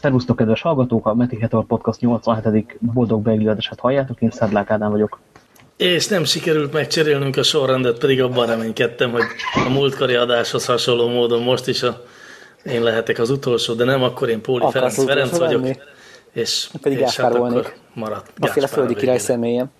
Szervusztok, kedves hallgatók! A Meti Hetor Podcast 87. boldog beigladását halljátok, én Szedlák Ádám vagyok. És nem sikerült megcserélnünk a sorrendet, pedig abban reménykedtem, hogy a múltkori adáshoz hasonló módon most is a, én lehetek az utolsó, de nem, akkor én Póli Akarsz Ferenc, Ferenc vagyok. lenni? És, Pedig és hát akkor maradt Gáspár földi a király végére. személyen.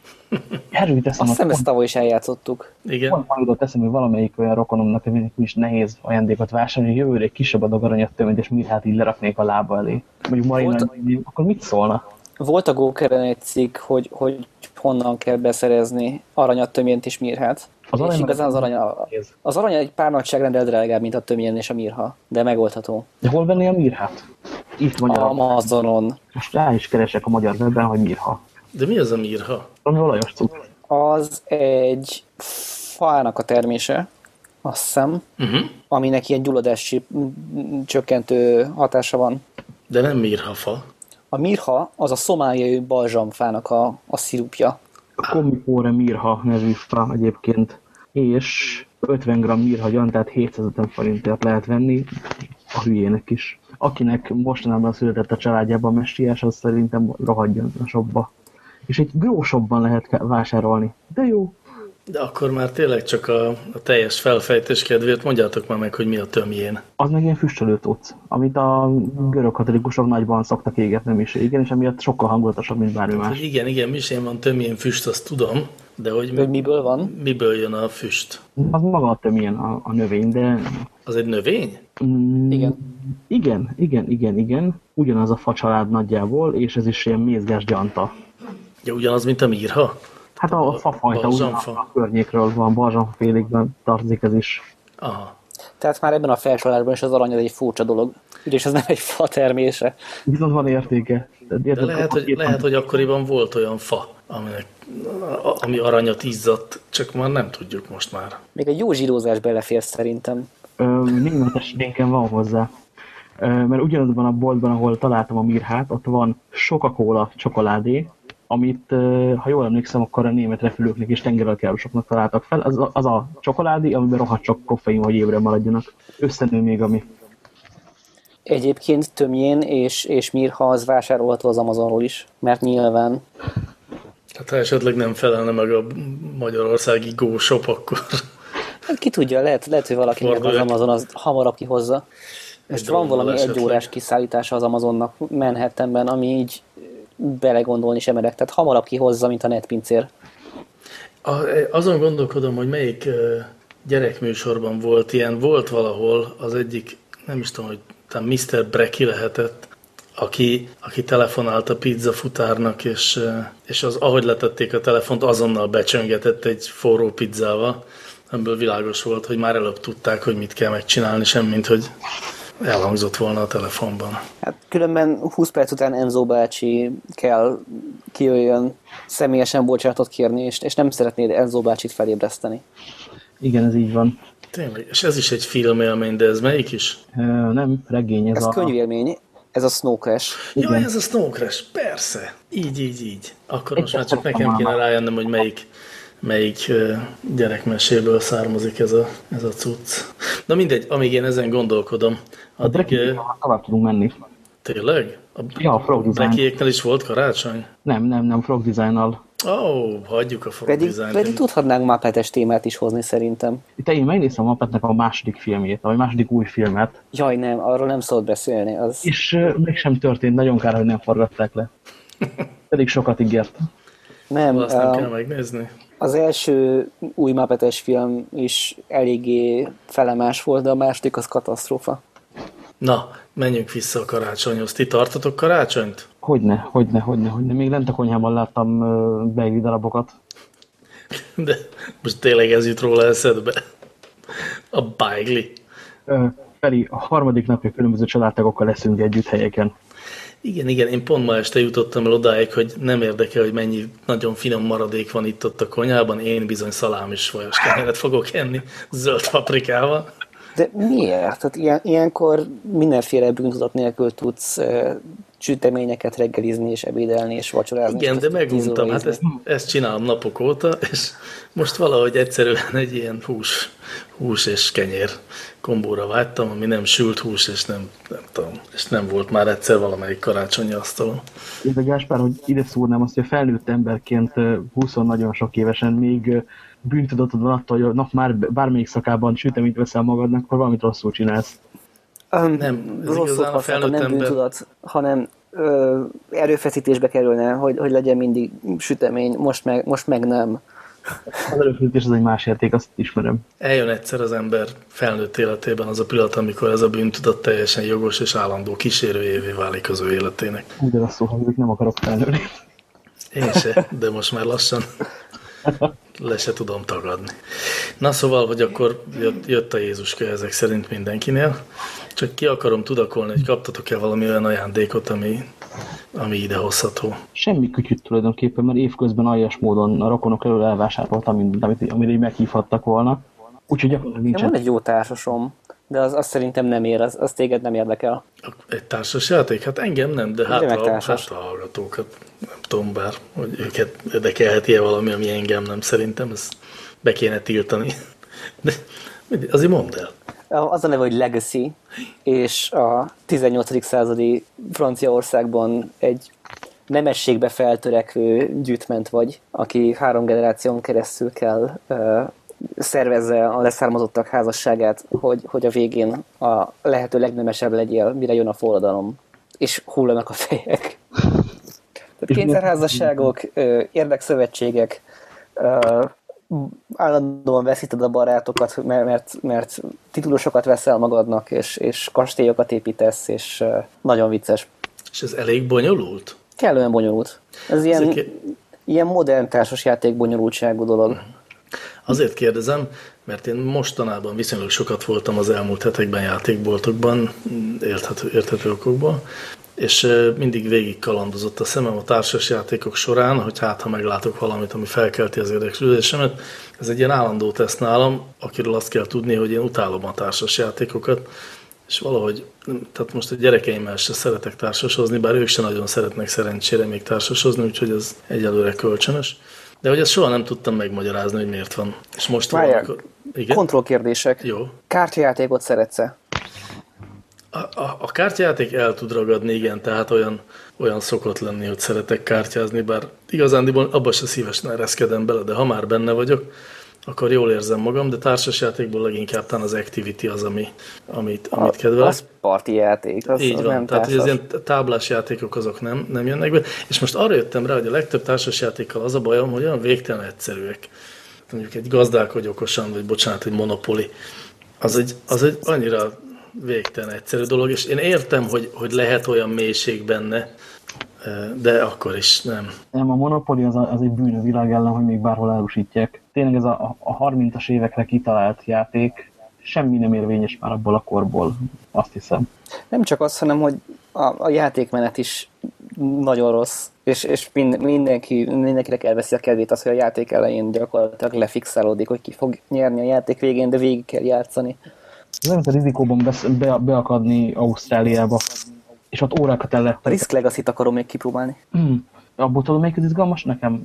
Erről teszem, Azt hiszem ezt tavaly is eljátszottuk. Igen, pont ma jutott eszembe, hogy valamelyik olyan rokonomnak aminek is nehéz ajándékot vásárolni, hogy jövőre egy kisebb adag aranyat tömét, és mirhát így leraknék a lába elé. Mondjuk Marina, Volt- akkor mit szólna? Volt a Gókeren egy cikk, hogy, hogy honnan kell beszerezni aranyat, tömjent és mirhát. Az és arany- igazán az arany, az arany egy pár nagyságrendel drágább, mint a tömjen és a mirha, de megoldható. De hol venni a mirhát? Itt magyar. Amazonon. Most rá is keresek a magyar webben, hogy mirha. De mi az a mirha? Ami olajos cucc. Az egy fának a termése, azt hiszem, Uh-huh. aminek ilyen gyulladási csökkentő hatása van. De nem mirhafa. A mirha az a szomáliai balzsamfának a, a szirupja. Komikóre Mirha nevű fa egyébként, és 50 g Mirha gyan, tehát 750 forintért lehet venni a hülyének is. Akinek mostanában született a családjában messiás, az szerintem rohadjon a shopba. És egy gróshopban lehet vásárolni. De jó. De akkor már tényleg csak a, a teljes felfejtés kedvéért mondjátok már meg, hogy mi a tömjén. Az meg ilyen füstölő tudsz, amit a görög katolikusok nagyban szoktak égetni miségen, és emiatt sokkal hangulatosabb, mint bármi más. igen, igen, misén van tömjén füst, azt tudom, de hogy Hogy miből van? miből jön a füst? Az maga a tömjén a, a növény, de Az egy növény? Mm, Igen. Igen, igen, igen, igen. Ugyanaz a facsalád nagyjából, és ez is ilyen mézgás gyanta. Ja, ugyanaz, mint a mirha? Hát a, a fafajta ugyanaz a környékről van, balzsamfélékben tartozik ez is. Aha. Tehát már ebben a felsorolásban is az arany az egy furcsa dolog. És ez nem egy fa termése. Viszont van értéke. De, De érted, lehet, hogy, lehet, hogy akkoriban volt olyan fa, aminek, ami aranyat izzadt, csak már nem tudjuk most már. Még egy jó zsírozás belefér szerintem. Németes linken van hozzá. Ö, mert ugyanazban a boltban, ahol találtam a mirhát, ott van Coca-Cola csokoládé, amit, ha jól emlékszem, akkor a német repülőknek és tengeralattjárósoknak találtak fel. Az, a- az a csokoládé, amiben rohadt sok koffein, hogy ébre maradjanak. Összenő még, ami Egyébként tömjén és, és mirha az vásárolható az Amazonról is, mert nyilván Hát ha esetleg nem felelne meg a magyarországi Go Shop, akkor hát ki tudja, lehet, lehet hogy valakinek az. Amazon az hamarabb kihozza. Most van valami egy esetleg. órás kiszállítása az Amazonnak Manhattanben, ami így belegondolni sem merek. Tehát hamarabb kihozza, mint a netpincér. a, azon gondolkodom, hogy melyik gyerekműsorban volt ilyen, volt valahol az egyik, nem is tudom, hogy talán Mr. Breki lehetett, aki, aki telefonált a pizza futárnak, és, és az, ahogy letették a telefont, azonnal becsöngetett egy forró pizzával, amiből világos volt, hogy már előbb tudták, hogy mit kell megcsinálni, semmint, hogy elhangzott volna a telefonban. Hát különben 20 perc után Enzo bácsi kell kijöjjön személyesen bocsánatot kérni, és, és nem szeretnéd Enzo bácsit felébreszteni. igen, ez így van. Tényleg, és ez is egy filmélmény, de ez melyik is? Ö, nem, regény ez, Ez a... könyvélmény, ez a Snow Crash. Ja, ez a Snow Crash, persze. Így, így, így. Akkor most már csak nekem kéne rájönnöm, hogy melyik, melyik gyerekmeséből származik ez a, ez a cucc. Na mindegy, amíg én ezen gondolkodom, A addig Brekivel tovább tudunk menni. tényleg? A Ja, a Frog Design. Is volt karácsony? Nem, nem, nem, Frog Design-nal. Ó, oh, hagyjuk a Frog Pedig, Design-t. pedig tudhatnánk Mappetes témát is hozni szerintem. Itt én megnéztem a Muppetnek a második filmjét, vagy második új filmet, Jaj, nem, arról nem szabad beszélni. Az... és ö, mégsem történt, nagyon kár, hogy nem forgatták le. Pedig sokat ígért. Nem, Azt nem uh, kell megnézni. Az első új Mappetes film is eléggé felemás volt, de a második az katasztrófa. Na, menjünk vissza a karácsonyhoz. Ti tartotok karácsonyt? Hogyne, hogyne, hogyne, hogyne. Még lent a konyhában láttam beigli darabokat. De most tényleg ez jut róla eszedbe. A bájgli. Ö, Feli, a harmadik napja különböző családtagokkal leszünk együtt helyeken. Igen, igen, én pont ma este jutottam el odáig, hogy nem érdekel, hogy mennyi nagyon finom maradék van itt ott a konyhában, én bizony szalám és vajas kenyeret fogok enni zöld paprikával. De miért? Tehát ilyen, ilyenkor mindenféle bűntudat nélkül tudsz eh, süteményeket reggelizni, és ebédelni, és vacsorázni. Igen, és de meguntam, hát ezt, ezt csinálom napok óta, és most valahogy egyszerűen egy ilyen hús, hús és kenyér kombóra vágytam, ami nem sült hús, és nem, nem tudom, és nem volt már egyszer valamelyik karácsonyi asztalon. De Gáspár, hogy ide szúrnám azt, hogy a felnőtt emberként 20 nagyon sok évesen még bűntudatod van attól, hogy a nap már bármelyik szakában süteményt veszel magadnak, akkor valamit rosszul csinálsz. Um, nem, ez rosszul a felnőtt nem ember... bűntudat, hanem ö, erőfeszítésbe kerülne, hogy, hogy legyen mindig sütemény, most meg, most meg nem. Az erőfeszítés az egy más érték, azt ismerem. Eljön egyszer az ember felnőtt életében az a pillanat, amikor ez a bűntudat teljesen jogos és állandó kísérőjévé válik az ő életének. Ugyanazt hogy nem akarok felnőni. Én se, de most már lassan le se tudom tagadni. Na szóval, hogy akkor jött, jött a Jézuska ezek szerint mindenkinél. Csak ki akarom tudakolni, hogy kaptatok-e valami olyan ajándékot, ami, ami ide hozható. Semmi kütyüt tulajdonképpen, mert évközben aljas módon a rokonok elől elvásároltam amit, amit így meghívhattak volna. Úgyhogy gyakorlatilag nincsen. Van egy jó társasom, de az, az szerintem nem ér, az, az téged nem érdekel. Egy társas játék? Hát engem nem, de hát a, hát a hallgatókat nem tudom bár, hogy őket érdekelheti-e valami, ami engem nem. Szerintem ezt be kéne tiltani. De azért mondd el. Az a neve, hogy Legacy, és a 18. századi Franciaországban egy nemességbe feltörekvő gyűjtment vagy, aki három generáción keresztül kell szervezze a leszármazottak házasságát, hogy, hogy a végén a lehető legnemesebb legyél, mire jön a forradalom, és hullanak a fejek. Tehát kényszerházasságok, érdekszövetségek, állandóan veszíted a barátokat, mert, mert titulusokat veszel magadnak, és, és kastélyokat építesz, és nagyon vicces. És ez elég bonyolult? Kellően bonyolult. Ez ilyen, Ezek... ilyen modern társasjáték bonyolultságú dolog. Azért kérdezem, mert én mostanában viszonylag sokat voltam az elmúlt hetekben játékboltokban, érthető, érthető okokból, és mindig végig kalandozott a szemem a társas játékok során, hogy hát, ha meglátok valamit, ami felkelti az érdeklődésemet. Ez egy ilyen állandó teszt nálam, akiről azt kell tudni, hogy én utálom a társas játékokat, és valahogy, tehát most a gyerekeimmel se szeretek társasozni, bár ők se nagyon szeretnek szerencsére még társasozni, úgyhogy ez egyelőre kölcsönös. De hogy ezt soha nem tudtam megmagyarázni, hogy miért van. És most Várjál, valamikor... Igen? kontrollkérdések. Jó. Kártyajátékot szeretsz-e? A, a, a kártyajáték el tud ragadni, igen, tehát olyan, olyan szokott lenni, hogy szeretek kártyázni, bár igazándiból abba se szívesen ereszkedem bele, de ha már benne vagyok, akkor jól érzem magam, de társasjátékból leginkább talán az Activity az, ami, amit, amit kedvelek. Az parti játék, az, Így az van, nem tehát hogy az ilyen táblás játékok azok nem, nem jönnek be. És most arra jöttem rá, hogy a legtöbb társasjátékkal az a bajom, hogy olyan végtelen egyszerűek. Mondjuk egy gazdálkodj okosan, vagy bocsánat, egy monopoli. Az egy, az egy annyira végtelen egyszerű dolog, és én értem, hogy, hogy lehet olyan mélység benne, de akkor is nem. Nem, a Monopoly az, a, az egy bűn a világ ellen, hogy még bárhol elrusítják. Tényleg ez a, a 30-as évekre kitalált játék, semmi nem érvényes már abból a korból, azt hiszem. Nem csak az, hanem hogy a, a játékmenet is nagyon rossz, és, és mindenki, mindenkinek elveszi a kedvét az, hogy a játék elején gyakorlatilag lefixálódik, hogy ki fog nyerni a játék végén, de végig kell játszani. Nem a rizikóban be, be, beakadni Ausztráliába és ott órákat el lehet. A Risk Legacy-t akarom még kipróbálni. Mm. Abból tudom, melyik az izgalmas? Nekem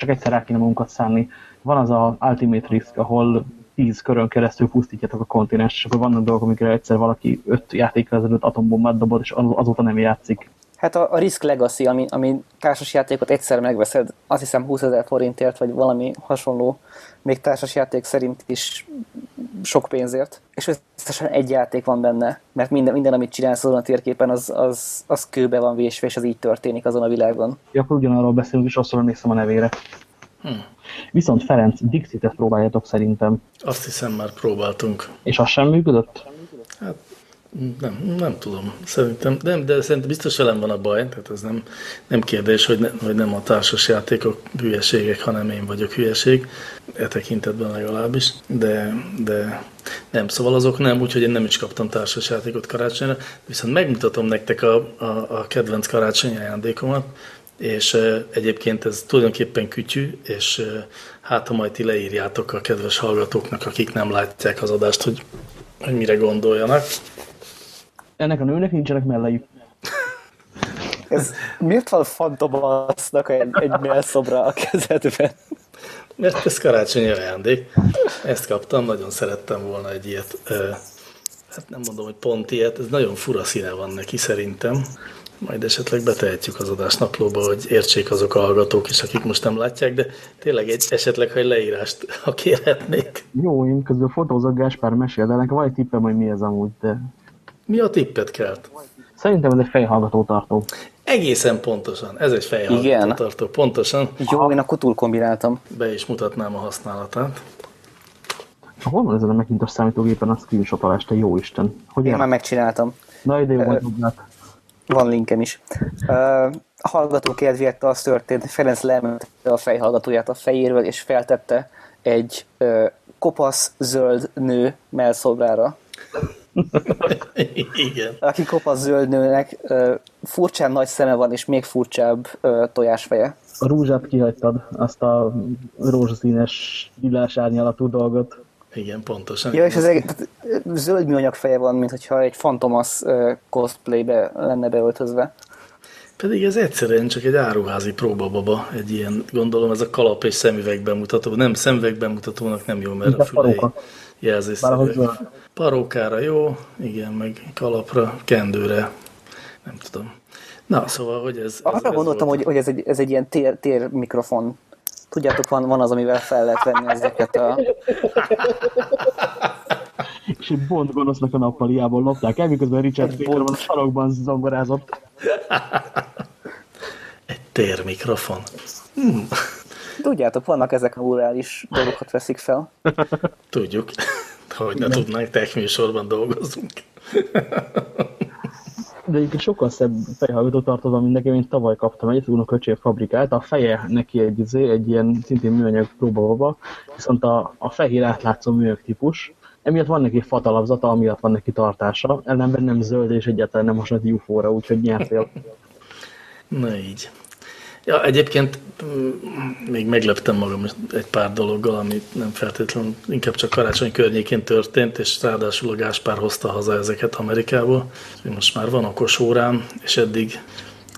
csak egyszer rá kéne magunkat szánni. Van az a Ultimate Risk, ahol tíz körön keresztül pusztítjátok a kontinens, és akkor vannak dolgok, amikre egyszer valaki öt játékkal ezelőtt atombombát dobott, és azóta nem játszik. Hát a, a Risk Legacy, ami, ami társasjátékot egyszer megveszed, azt hiszem 20 ezer forintért, vagy valami hasonló, még társasjáték szerint is sok pénzért, és összesen egy játék van benne, mert minden, minden amit csinálsz azon a térképen, az, az, az kőbe van vésve, és az így történik azon a világon. Ja, akkor ugyanarról beszélünk, és azt néztem a nevére. Hm. Viszont Ferenc, Dixit-et próbáljátok szerintem. Azt hiszem már próbáltunk. És az sem működött? Hát nem, nem tudom. Szerintem, nem, de szerintem biztos velem van a baj, tehát ez nem, nem kérdés, hogy, ne, hogy nem a társas játékok hülyeségek, hanem én vagyok hülyeség, e tekintetben legalábbis, de, de nem, szóval azok nem, úgyhogy én nem is kaptam társas játékot karácsonyra, viszont megmutatom nektek a, a, a kedvenc karácsonyi ajándékomat, és e, egyébként ez tulajdonképpen kütyű, és e, hát ha majd ti leírjátok a kedves hallgatóknak, akik nem látják az adást, hogy, hogy mire gondoljanak. Ennek a nőnek nincsenek mellei. Ez miért van fantomasznak egy, egy szobra a kezedben? Mert ez karácsonyi ajándék. Ezt kaptam, nagyon szerettem volna egy ilyet. Hát nem mondom, hogy pont ilyet, ez nagyon fura színe van neki szerintem. Majd esetleg betehetjük az adás naplóba, hogy értsék azok a hallgatók is, akik most nem látják, de tényleg egy esetleg, ha egy leírást, ha kérhetnék. Jó, én közben fotózok, Gáspár mesél, de nekem van egy tippem, hogy mi ez amúgy, de... Mi a tippet kelt? Szerintem ez egy fejhallgató tartó. Egészen pontosan. Ez egy fejhallgató tartó. Pontosan. Jó, én akkor túl kombináltam. Be is mutatnám a használatát. Hol van ezen a Macintosh számítógépen a screenshotolás, te jó Isten? Hogy én már megcsináltam. Na, ide jó, uh, Van linkem is. Uh, a hallgató kedvéért az történt, Ferenc leemelte a fejhallgatóját a fejéről, és feltette egy kopasz zöld nő melszobrára. Igen. Aki kopasz zöld nőnek, furcsán nagy szeme van, és még furcsább tojásfeje. A rúzsát kihagytad, azt a rózsaszínes lilás árnyalatú dolgot. Igen, pontosan. Ja, és az egy, zöld műanyag feje van, mint hogyha egy Fantomas cosplaybe lenne beöltözve. Pedig ez egyszerűen csak egy áruházi próbababa, egy ilyen, gondolom ez a kalap és szemüveg bemutató, nem szemüveg bemutatónak nem jó, mert a fülei jelzés Parókára jó, igen, meg kalapra, kendőre, nem tudom. Na, szóval, hogy ez... Arra ez gondoltam, hogy, hogy ez, egy, ez egy ilyen tér, tér mikrofon Tudjátok, van, van az, amivel fel lehet venni ezeket a... És egy Bond gonosznak a nappaliából lopták el, miközben Richard Baker van a sarokban zongorázott. Egy térmikrofon. Hmm. Tudjátok, vannak ezek a urális dolgokat veszik fel. Tudjuk. Hogy ne tudnánk, techműsorban dolgozunk. de egyébként sokkal szebb fejhallgató tartozom, mint nekem, én tavaly kaptam egy unoköcsém fabrikált, a feje neki egy, izé, egy ilyen szintén műanyag próbababa, viszont a, a fehér átlátszó műanyag típus, emiatt van neki fatalapzata, amiatt van neki tartása, ellenben nem zöld és egyáltalán nem hasonlít UFO-ra, úgyhogy nyertél. Na így. Ja, egyébként mm, még megleptem magam egy pár dologgal, ami nem feltétlenül, inkább csak karácsony környékén történt, és ráadásul a Gáspár hozta haza ezeket Amerikából. Most már van okos órám, és eddig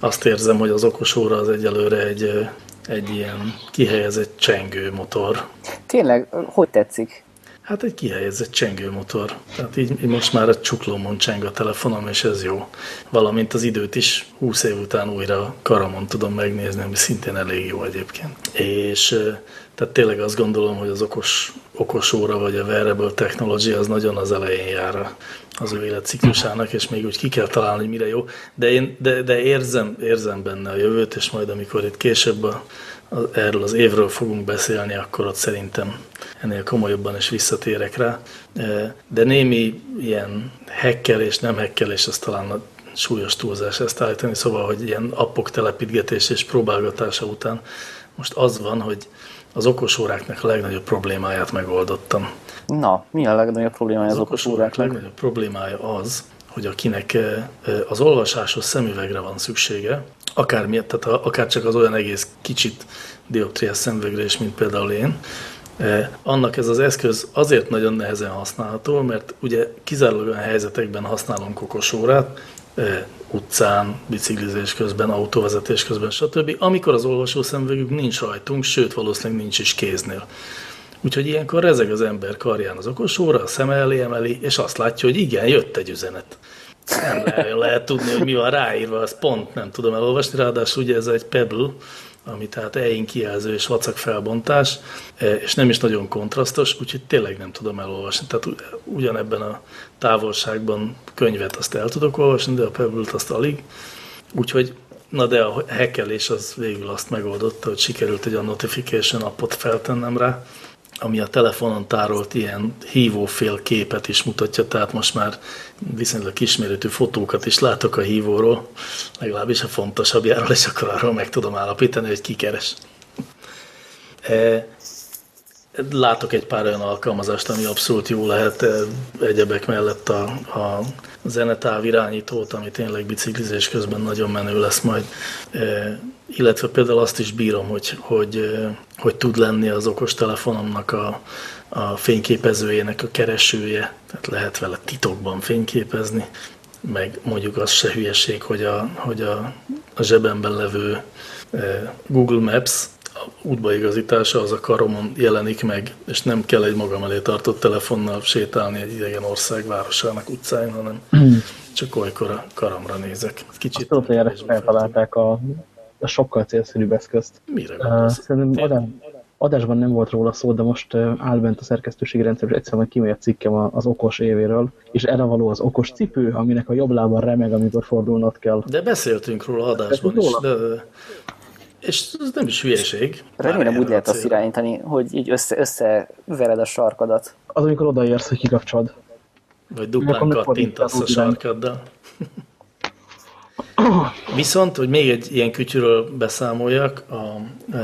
azt érzem, hogy az okos óra az egyelőre egy, egy ilyen kihelyezett csengő motor. Tényleg, hogy tetszik? Hát egy kihelyezett csengőmotor. Tehát így, most már egy csuklómon cseng a telefonom, és ez jó. Valamint az időt is 20 év után újra karamon tudom megnézni, ami szintén elég jó egyébként. És tehát tényleg azt gondolom, hogy az okos, okos óra vagy a wearable technology az nagyon az elején jár az ő életciklusának, és még úgy ki kell találni, hogy mire jó. De én de, de érzem, érzem benne a jövőt, és majd amikor itt később a, erről az évről fogunk beszélni, akkor ott szerintem ennél komolyabban is visszatérek rá. E, de némi ilyen hekkelés, nem hekkelés, az talán a súlyos túlzás ezt állítani, szóval, hogy ilyen appok telepítgetés és próbálgatása után most az van, hogy az okos óráknak a legnagyobb problémáját megoldottam. Na, mi a legnagyobb problémája az, az okos óráknak? Legnagyobb problémája az, hogy akinek az olvasáshoz szemüvegre van szüksége, akár, tehát akár csak az olyan egész kicsit dioptriás szemüvegre is, mint például én, annak ez az eszköz azért nagyon nehezen használható, mert ugye kizárólag olyan helyzetekben használunk okosórát, eh, utcán, biciklizés közben, autóvezetés közben, stb., amikor az olvasó szemüvegük nincs rajtunk, sőt, valószínűleg nincs is kéznél. Úgyhogy ilyenkor rezeg az ember karján az okosóra, a szeme elé emeli, és azt látja, hogy igen, jött egy üzenet nem lehet, lehet tudni, hogy mi van ráírva, az pont nem tudom elolvasni, ráadásul ugye ez egy Pebble, ami tehát EIN kijelző és vacak felbontás, e, és nem is nagyon kontrasztos, úgyhogy tényleg nem tudom elolvasni. Tehát ugyanebben a távolságban könyvet azt el tudok olvasni, de a Pebble-t azt alig. Úgyhogy, na de a hackelés az végül azt megoldotta, hogy sikerült egy a notification appot feltennem rá, ami a telefonon tárolt ilyen hívófél képet is mutatja, tehát most már viszonylag kisméretű fotókat is látok a hívóról, legalábbis a fontosabbjáról, és akkor arról meg tudom állapítani, hogy ki keres. E, látok egy pár olyan alkalmazást, ami abszolút jó lehet e, egyebek mellett a, a zenetáv irányítót, ami tényleg biciklizés közben nagyon menő lesz majd. E, illetve például azt is bírom, hogy, hogy, hogy tud lenni az okos telefonomnak a, a fényképezőjének a keresője, tehát lehet vele titokban fényképezni, meg mondjuk az se hülyeség, hogy a, hogy a, a zsebemben levő Google Maps útbaigazítása az a karomon jelenik meg, és nem kell egy magam elé tartott telefonnal sétálni egy idegen ország városának utcáin, hanem csak olykor a karamra nézek. Kicsit Azt tudod, hogy feltalálták a, a sokkal célszerűbb eszközt. Mire gondolsz? Uh, szerintem adás, adásban nem volt róla szó, de most áll bent a szerkesztőségi rendszer, és egyszerűen kimegy a cikkem az okos évéről, és erre való az okos cipő, aminek a jobb lábban remeg, amikor fordulnod kell. De beszéltünk róla adásban is, de, és ez nem is hülyeség. Remélem úgy lehet azt irányítani, hogy így össze, összevered a sarkadat. Az, amikor odaérsz, hogy kikapcsolod. Vagy duplán kattintasz a sarkaddal. Viszont, hogy még egy ilyen kütyűről beszámoljak, a, e,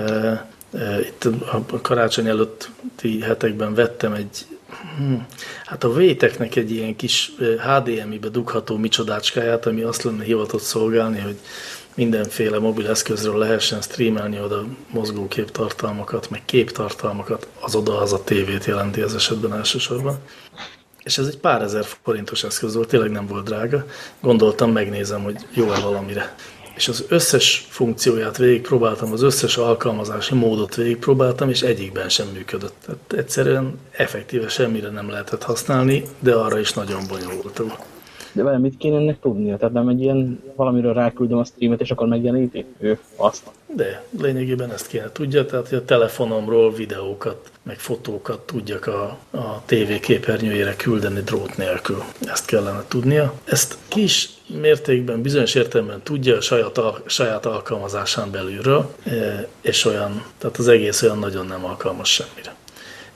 e, itt a, karácsony előtti hetekben vettem egy, hm, hát a Véteknek egy ilyen kis HDMI-be dugható micsodácskáját, ami azt lenne hivatott szolgálni, hogy mindenféle mobileszközről lehessen streamelni oda mozgókép tartalmakat, meg képtartalmakat, az oda az a tévét jelenti ez esetben elsősorban. És ez egy pár ezer forintos eszköz volt, tényleg nem volt drága. Gondoltam, megnézem, hogy jó-e valamire. És az összes funkcióját végigpróbáltam, az összes alkalmazási módot végigpróbáltam, és egyikben sem működött. Tehát egyszerűen effektíve semmire nem lehetett használni, de arra is nagyon bonyolult volt. De vele mit kéne ennek tudnia? Tehát nem egy ilyen valamiről ráküldöm a streamet, és akkor megjeleníti ő azt? De lényegében ezt kéne tudja, tehát hogy a telefonomról videókat, meg fotókat tudjak a, a TV képernyőjére küldeni drót nélkül. Ezt kellene tudnia. Ezt kis mértékben, bizonyos értelemben tudja a saját, saját alkalmazásán belülről, e, és olyan, tehát az egész olyan nagyon nem alkalmas semmire.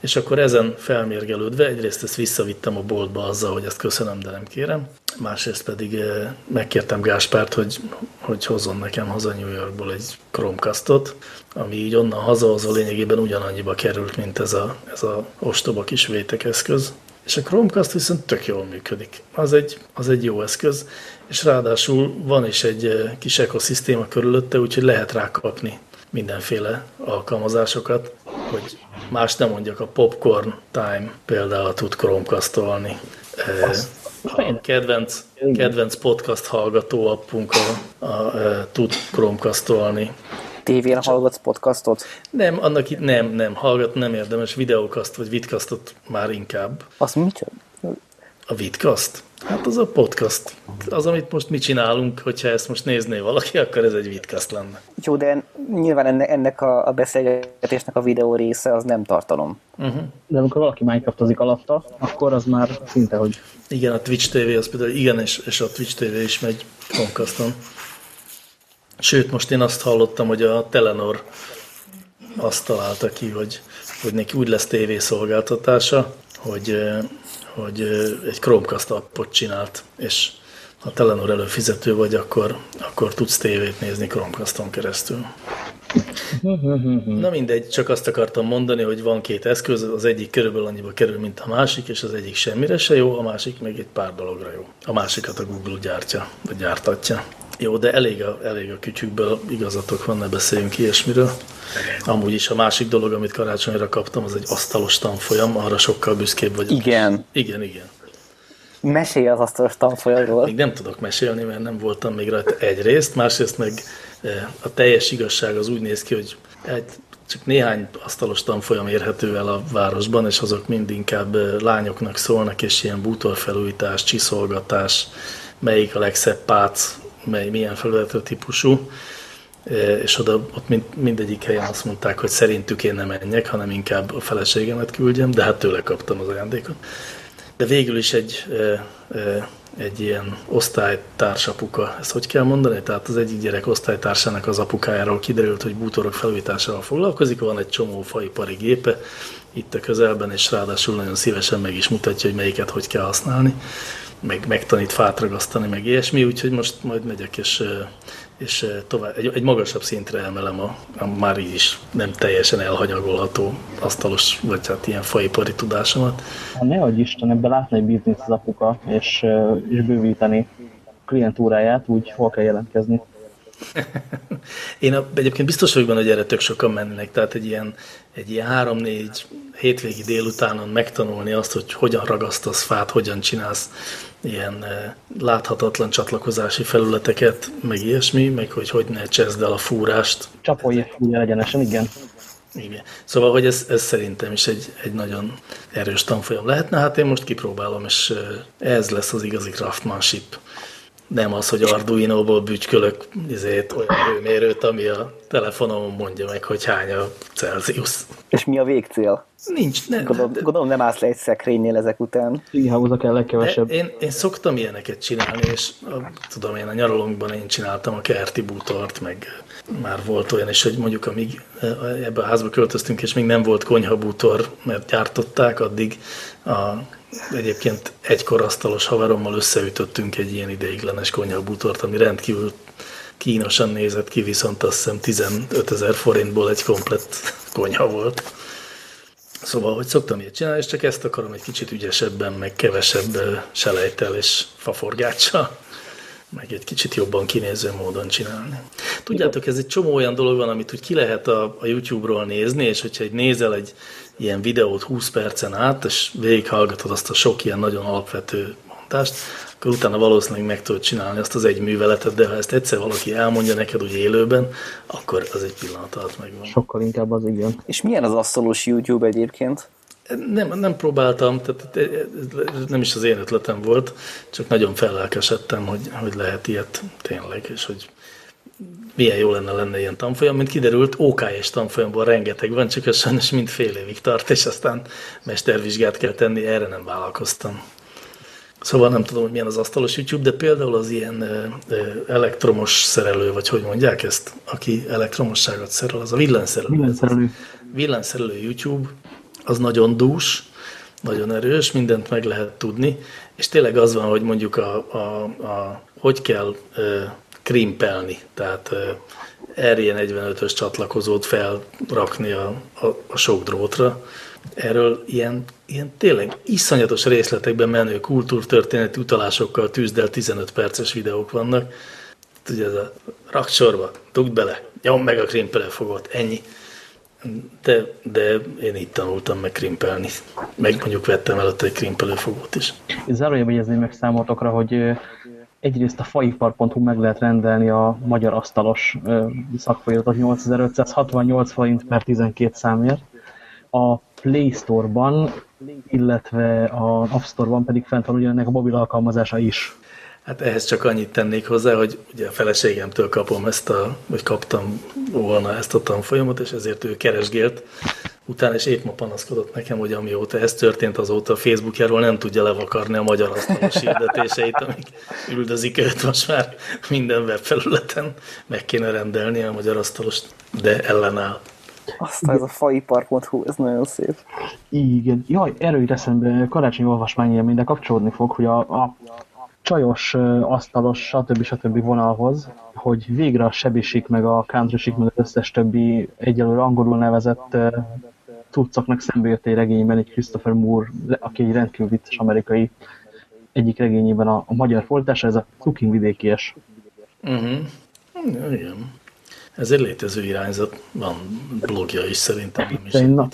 És akkor ezen felmérgelődve egyrészt ezt visszavittem a boltba azzal, hogy ezt köszönöm, de nem kérem. Másrészt pedig eh, megkértem Gáspárt, hogy, hogy hozzon nekem haza New Yorkból egy Chromecastot, ami így onnan hazahozva lényegében ugyanannyiba került, mint ez a, ez a ostoba kis vétek eszköz. És a Chromecast viszont tök jól működik. Az egy, az egy jó eszköz, és ráadásul van is egy eh, kis ekoszisztéma körülötte, úgyhogy lehet rákapni mindenféle alkalmazásokat, hogy más nem mondjak, a Popcorn Time például tud Chromecastolni. A kedvenc, kedvenc podcast hallgató appunk a, a, a, tud Chromecastolni. Tévén hallgatsz podcastot? Nem, annak itt nem, nem, hallgat nem érdemes, videókaszt vagy vidkasztot már inkább. Azt micsoda? A vidkaszt? Hát az a podcast. Az, amit most mi csinálunk, hogyha ezt most nézné valaki, akkor ez egy vidcast lenne. Jó, de nyilván ennek, ennek a, a beszélgetésnek a videó része az nem tartalom. Uh-huh. De amikor valaki Minecraftozik alatta, akkor az már szinte, hogy... Igen, a Twitch TV az például igen, és, és a Twitch TV is megy Chromecaston. Sőt, most én azt hallottam, hogy a Telenor azt találta ki, hogy, hogy neki úgy lesz tévészolgáltatása, hogy hogy egy Chromecast appot csinált, és ha Telenor előfizető vagy, akkor, akkor tudsz tévét nézni Chromecaston keresztül. Na mindegy, csak azt akartam mondani, hogy van két eszköz, az egyik körülbelül annyiba kerül, mint a másik, és az egyik semmire se jó, a másik meg egy pár dologra jó. A másikat a Google gyártja, vagy gyártatja. Jó, de elég a, elég a kütyükből, igazatok van, ne beszéljünk ilyesmiről. Amúgy is a másik dolog, amit karácsonyra kaptam, az egy asztalos tanfolyam, arra sokkal büszkébb vagyok. Igen. Igen, igen. Mesélj az asztalos tanfolyamról. Még nem tudok mesélni, mert nem voltam még rajta egyrészt, másrészt meg eh, a teljes igazság az úgy néz ki, hogy egy, csak néhány asztalos tanfolyam érhető el a városban, és azok mind inkább eh, lányoknak szólnak, és ilyen bútorfelújítás, csiszolgatás, melyik a legszebb pác, mely milyen felületű típusú, e, és oda ott mind, mindegyik helyen azt mondták, hogy szerintük én nem menjek, hanem inkább a feleségemet küldjem, de hát tőle kaptam az ajándékot. De végül is egy, egy ilyen osztálytársapuka, ezt hogy kell mondani? Tehát az egyik gyerek osztálytársának az apukájáról kiderült, hogy bútorok felújításával foglalkozik, van egy csomó faipari gépe itt a közelben, és ráadásul nagyon szívesen meg is mutatja, hogy melyiket hogy kell használni meg, megtanít fát ragasztani, meg ilyesmi, úgyhogy most majd megyek, és, és tovább, egy, egy magasabb szintre emelem a, a már így is nem teljesen elhanyagolható asztalos, vagy hát ilyen faipari tudásomat. Ha ne adj Isten, ebben látna egy biznisz az apuka, és, és bővíteni klientúráját, úgy hol kell jelentkezni. Én a, egyébként biztos vagyok benne, hogy erre tök sokan mennek, tehát egy ilyen, egy ilyen három-négy hétvégi délutánon megtanulni azt, hogy hogyan ragasztasz fát, hogyan csinálsz ilyen láthatatlan csatlakozási felületeket, meg ilyesmi, meg hogy hogy ne cseszd el a fúrást. Csapolj ugye egyenesen, igen. Igen. Szóval, hogy ez, ez szerintem is egy, egy nagyon erős tanfolyam lehetne. Hát én most kipróbálom, és ez lesz az igazi craftmanship nem az, hogy Arduino-ból bütykölök izét, olyan hőmérőt, ami a telefonomon mondja meg, hogy hány a Celsius. És mi a végcél? Nincs, nem. Gondolom, gondolom nem állsz le egy szekrénynél ezek után. Greenhouse-a kell legkevesebb. Én, én szoktam ilyeneket csinálni, és a, tudom én a nyaralónkban én csináltam a kerti bútort, meg már volt olyan is, hogy mondjuk amíg ebbe a házba költöztünk, és még nem volt konyhabútor, mert gyártották, addig a egyébként egykor asztalos haverommal összeütöttünk egy ilyen ideiglenes konyhabútort, ami rendkívül kínosan nézett ki, viszont azt hiszem 15 ezer forintból egy komplett konyha volt. Szóval, hogy szoktam ilyet csinálni, és csak ezt akarom egy kicsit ügyesebben, meg kevesebb selejtel és faforgáccsal, meg egy kicsit jobban kinéző módon csinálni. Tudjátok, ez egy csomó olyan dolog van, amit úgy ki lehet a, a YouTube-ról nézni, és hogyha egy nézel egy ilyen videót 20 percen át, és végighallgatod azt a sok ilyen nagyon alapvető mondást, akkor utána valószínűleg meg tudod csinálni azt az egy műveletet, de ha ezt egyszer valaki elmondja neked úgy élőben, akkor az egy pillanat alatt megvan. Sokkal inkább az igen. És milyen az asztalos YouTube egyébként? Nem, nem próbáltam, tehát nem is az én ötletem volt, csak nagyon fellelkesedtem, hogy, hogy lehet ilyet tényleg, és hogy milyen jó lenne lenne ilyen tanfolyam, mint kiderült, OK-es tanfolyamból rengeteg van, csak ez sajnos mind fél évig tart, és aztán mestervizsgát kell tenni, erre nem vállalkoztam. Szóval nem tudom, hogy milyen az asztalos YouTube, de például az ilyen elektromos szerelő, vagy hogy mondják ezt, aki elektromosságot szerel, az a villanyszerelő. Villanyszerelő. Villanyszerelő YouTube, az nagyon dús, nagyon erős, mindent meg lehet tudni, és tényleg az van, hogy mondjuk a, a, a hogy kell krimpelni, tehát RJ45-ös csatlakozót felrakni a, a, a sok drótra. Erről ilyen, ilyen tényleg iszonyatos részletekben menő kultúrtörténeti utalásokkal tűzdel 15 perces videók vannak. Ugye ez a rakcsorba, dugd bele, nyom meg a krimpelőfogot, ennyi. De, de én így tanultam meg krimpelni. Meg mondjuk vettem előtt egy krimpelőfogót is. Zárójelben jegyezném meg számotokra, hogy egyrészt a faipar.hu meg lehet rendelni a magyar asztalos szakfolyótot 8568 forint per 12 számért. A Play Store-ban, illetve a App Store-ban pedig fent van ugyanennek a mobil alkalmazása is. Hát ehhez csak annyit tennék hozzá, hogy ugye a feleségemtől kapom ezt a, vagy kaptam volna ezt a tanfolyamot, és ezért ő keresgélt. Utána is épp ma panaszkodott nekem, hogy amióta ez történt, azóta a Facebookjáról nem tudja levakarni a magyar asztalos hirdetéseit, amik üldözik őt most már minden webfelületen. Meg kéne rendelni a magyar asztalost, de ellenáll. Aztán ez a faipar.hu, ez nagyon szép. Igen. Jaj, erről jut eszembe, karácsonyi olvasmány minden kapcsolódni fog, hogy a, a csajos, asztalos, stb. stb. vonalhoz, hogy végre a sebisik, meg a country meg az összes többi egyelőre angolul nevezett tudcaknak szembe jött egy regényben egy Christopher Moore, aki egy rendkívül vicces amerikai egyik regényében a, a magyar fordítása, ez a Cooking vidékies. Uh -huh. Igen. Ez egy létező irányzat, van blogja is szerintem. Nem is na,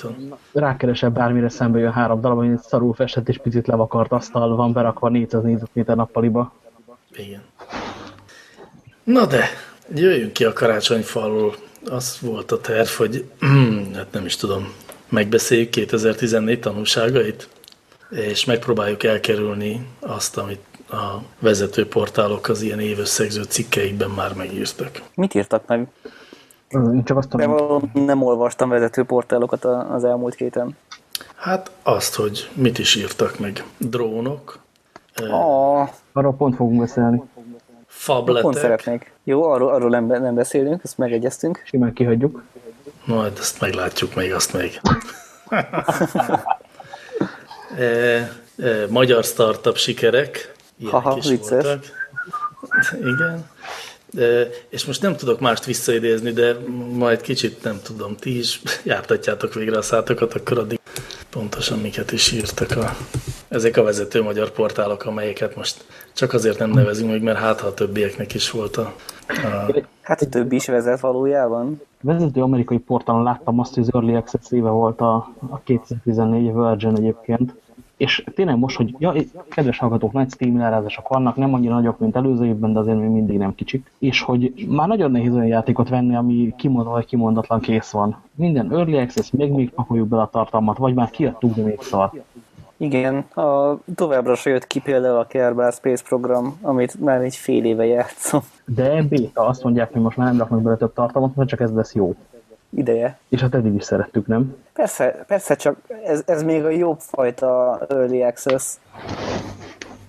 rákeresek bármire szembe jön három darab, hogy szarul festett és picit levakart asztal van berakva 400 négyzetméter nappaliba. Igen. Na de, jöjjünk ki a karácsonyfalról. Az volt a terv, hogy hát nem is tudom, megbeszéljük 2014 tanulságait, és megpróbáljuk elkerülni azt, amit a vezető portálok az ilyen évösszegző cikkeikben már megírtak. Mit írtak meg? Én csak azt tudom. nem olvastam vezető portálokat az elmúlt héten. Hát azt, hogy mit is írtak meg. Drónok. Oh. Arról pont fogunk beszélni. Fabletek. Pont szeretnék. Jó, arról, arról nem, nem beszélünk, ezt megegyeztünk. Simán kihagyjuk. Majd ezt meglátjuk még, azt még. e, e, magyar startup sikerek. Ilyenek Haha, is vicces. voltak. Igen. De, és most nem tudok mást visszaidézni, de majd kicsit nem tudom, ti is jártatjátok végre a szátokat, akkor addig pontosan miket is írtak a, ezek a vezető magyar portálok, amelyeket most csak azért nem nevezünk meg, mert hát ha a többieknek is volt a... a hát a többi is vezet valójában. Vezető amerikai portálon láttam azt, hogy az Early Access éve volt a, a 2014 Virgin egyébként, És tényleg most, hogy ja, kedves hallgatók, nagy Steam leárazások vannak, nem annyira nagyok, mint előző évben, de azért még mindig nem kicsik. És hogy már nagyon nehéz olyan játékot venni, ami kimondva vagy kimondatlan kész van. Minden Early Access, még még pakoljuk bele a tartalmat, vagy már kiadtuk, de még szar. Igen, a, továbbra se jött ki például a Kerbal Space program, amit már egy fél éve játszom. De béta, azt mondják, hogy most már nem raknak bele több tartalmat, mert csak ez lesz jó. Ideje. És hát eddig is szerettük, nem? Persze, persze csak ez, ez még a jobb fajta Early Access.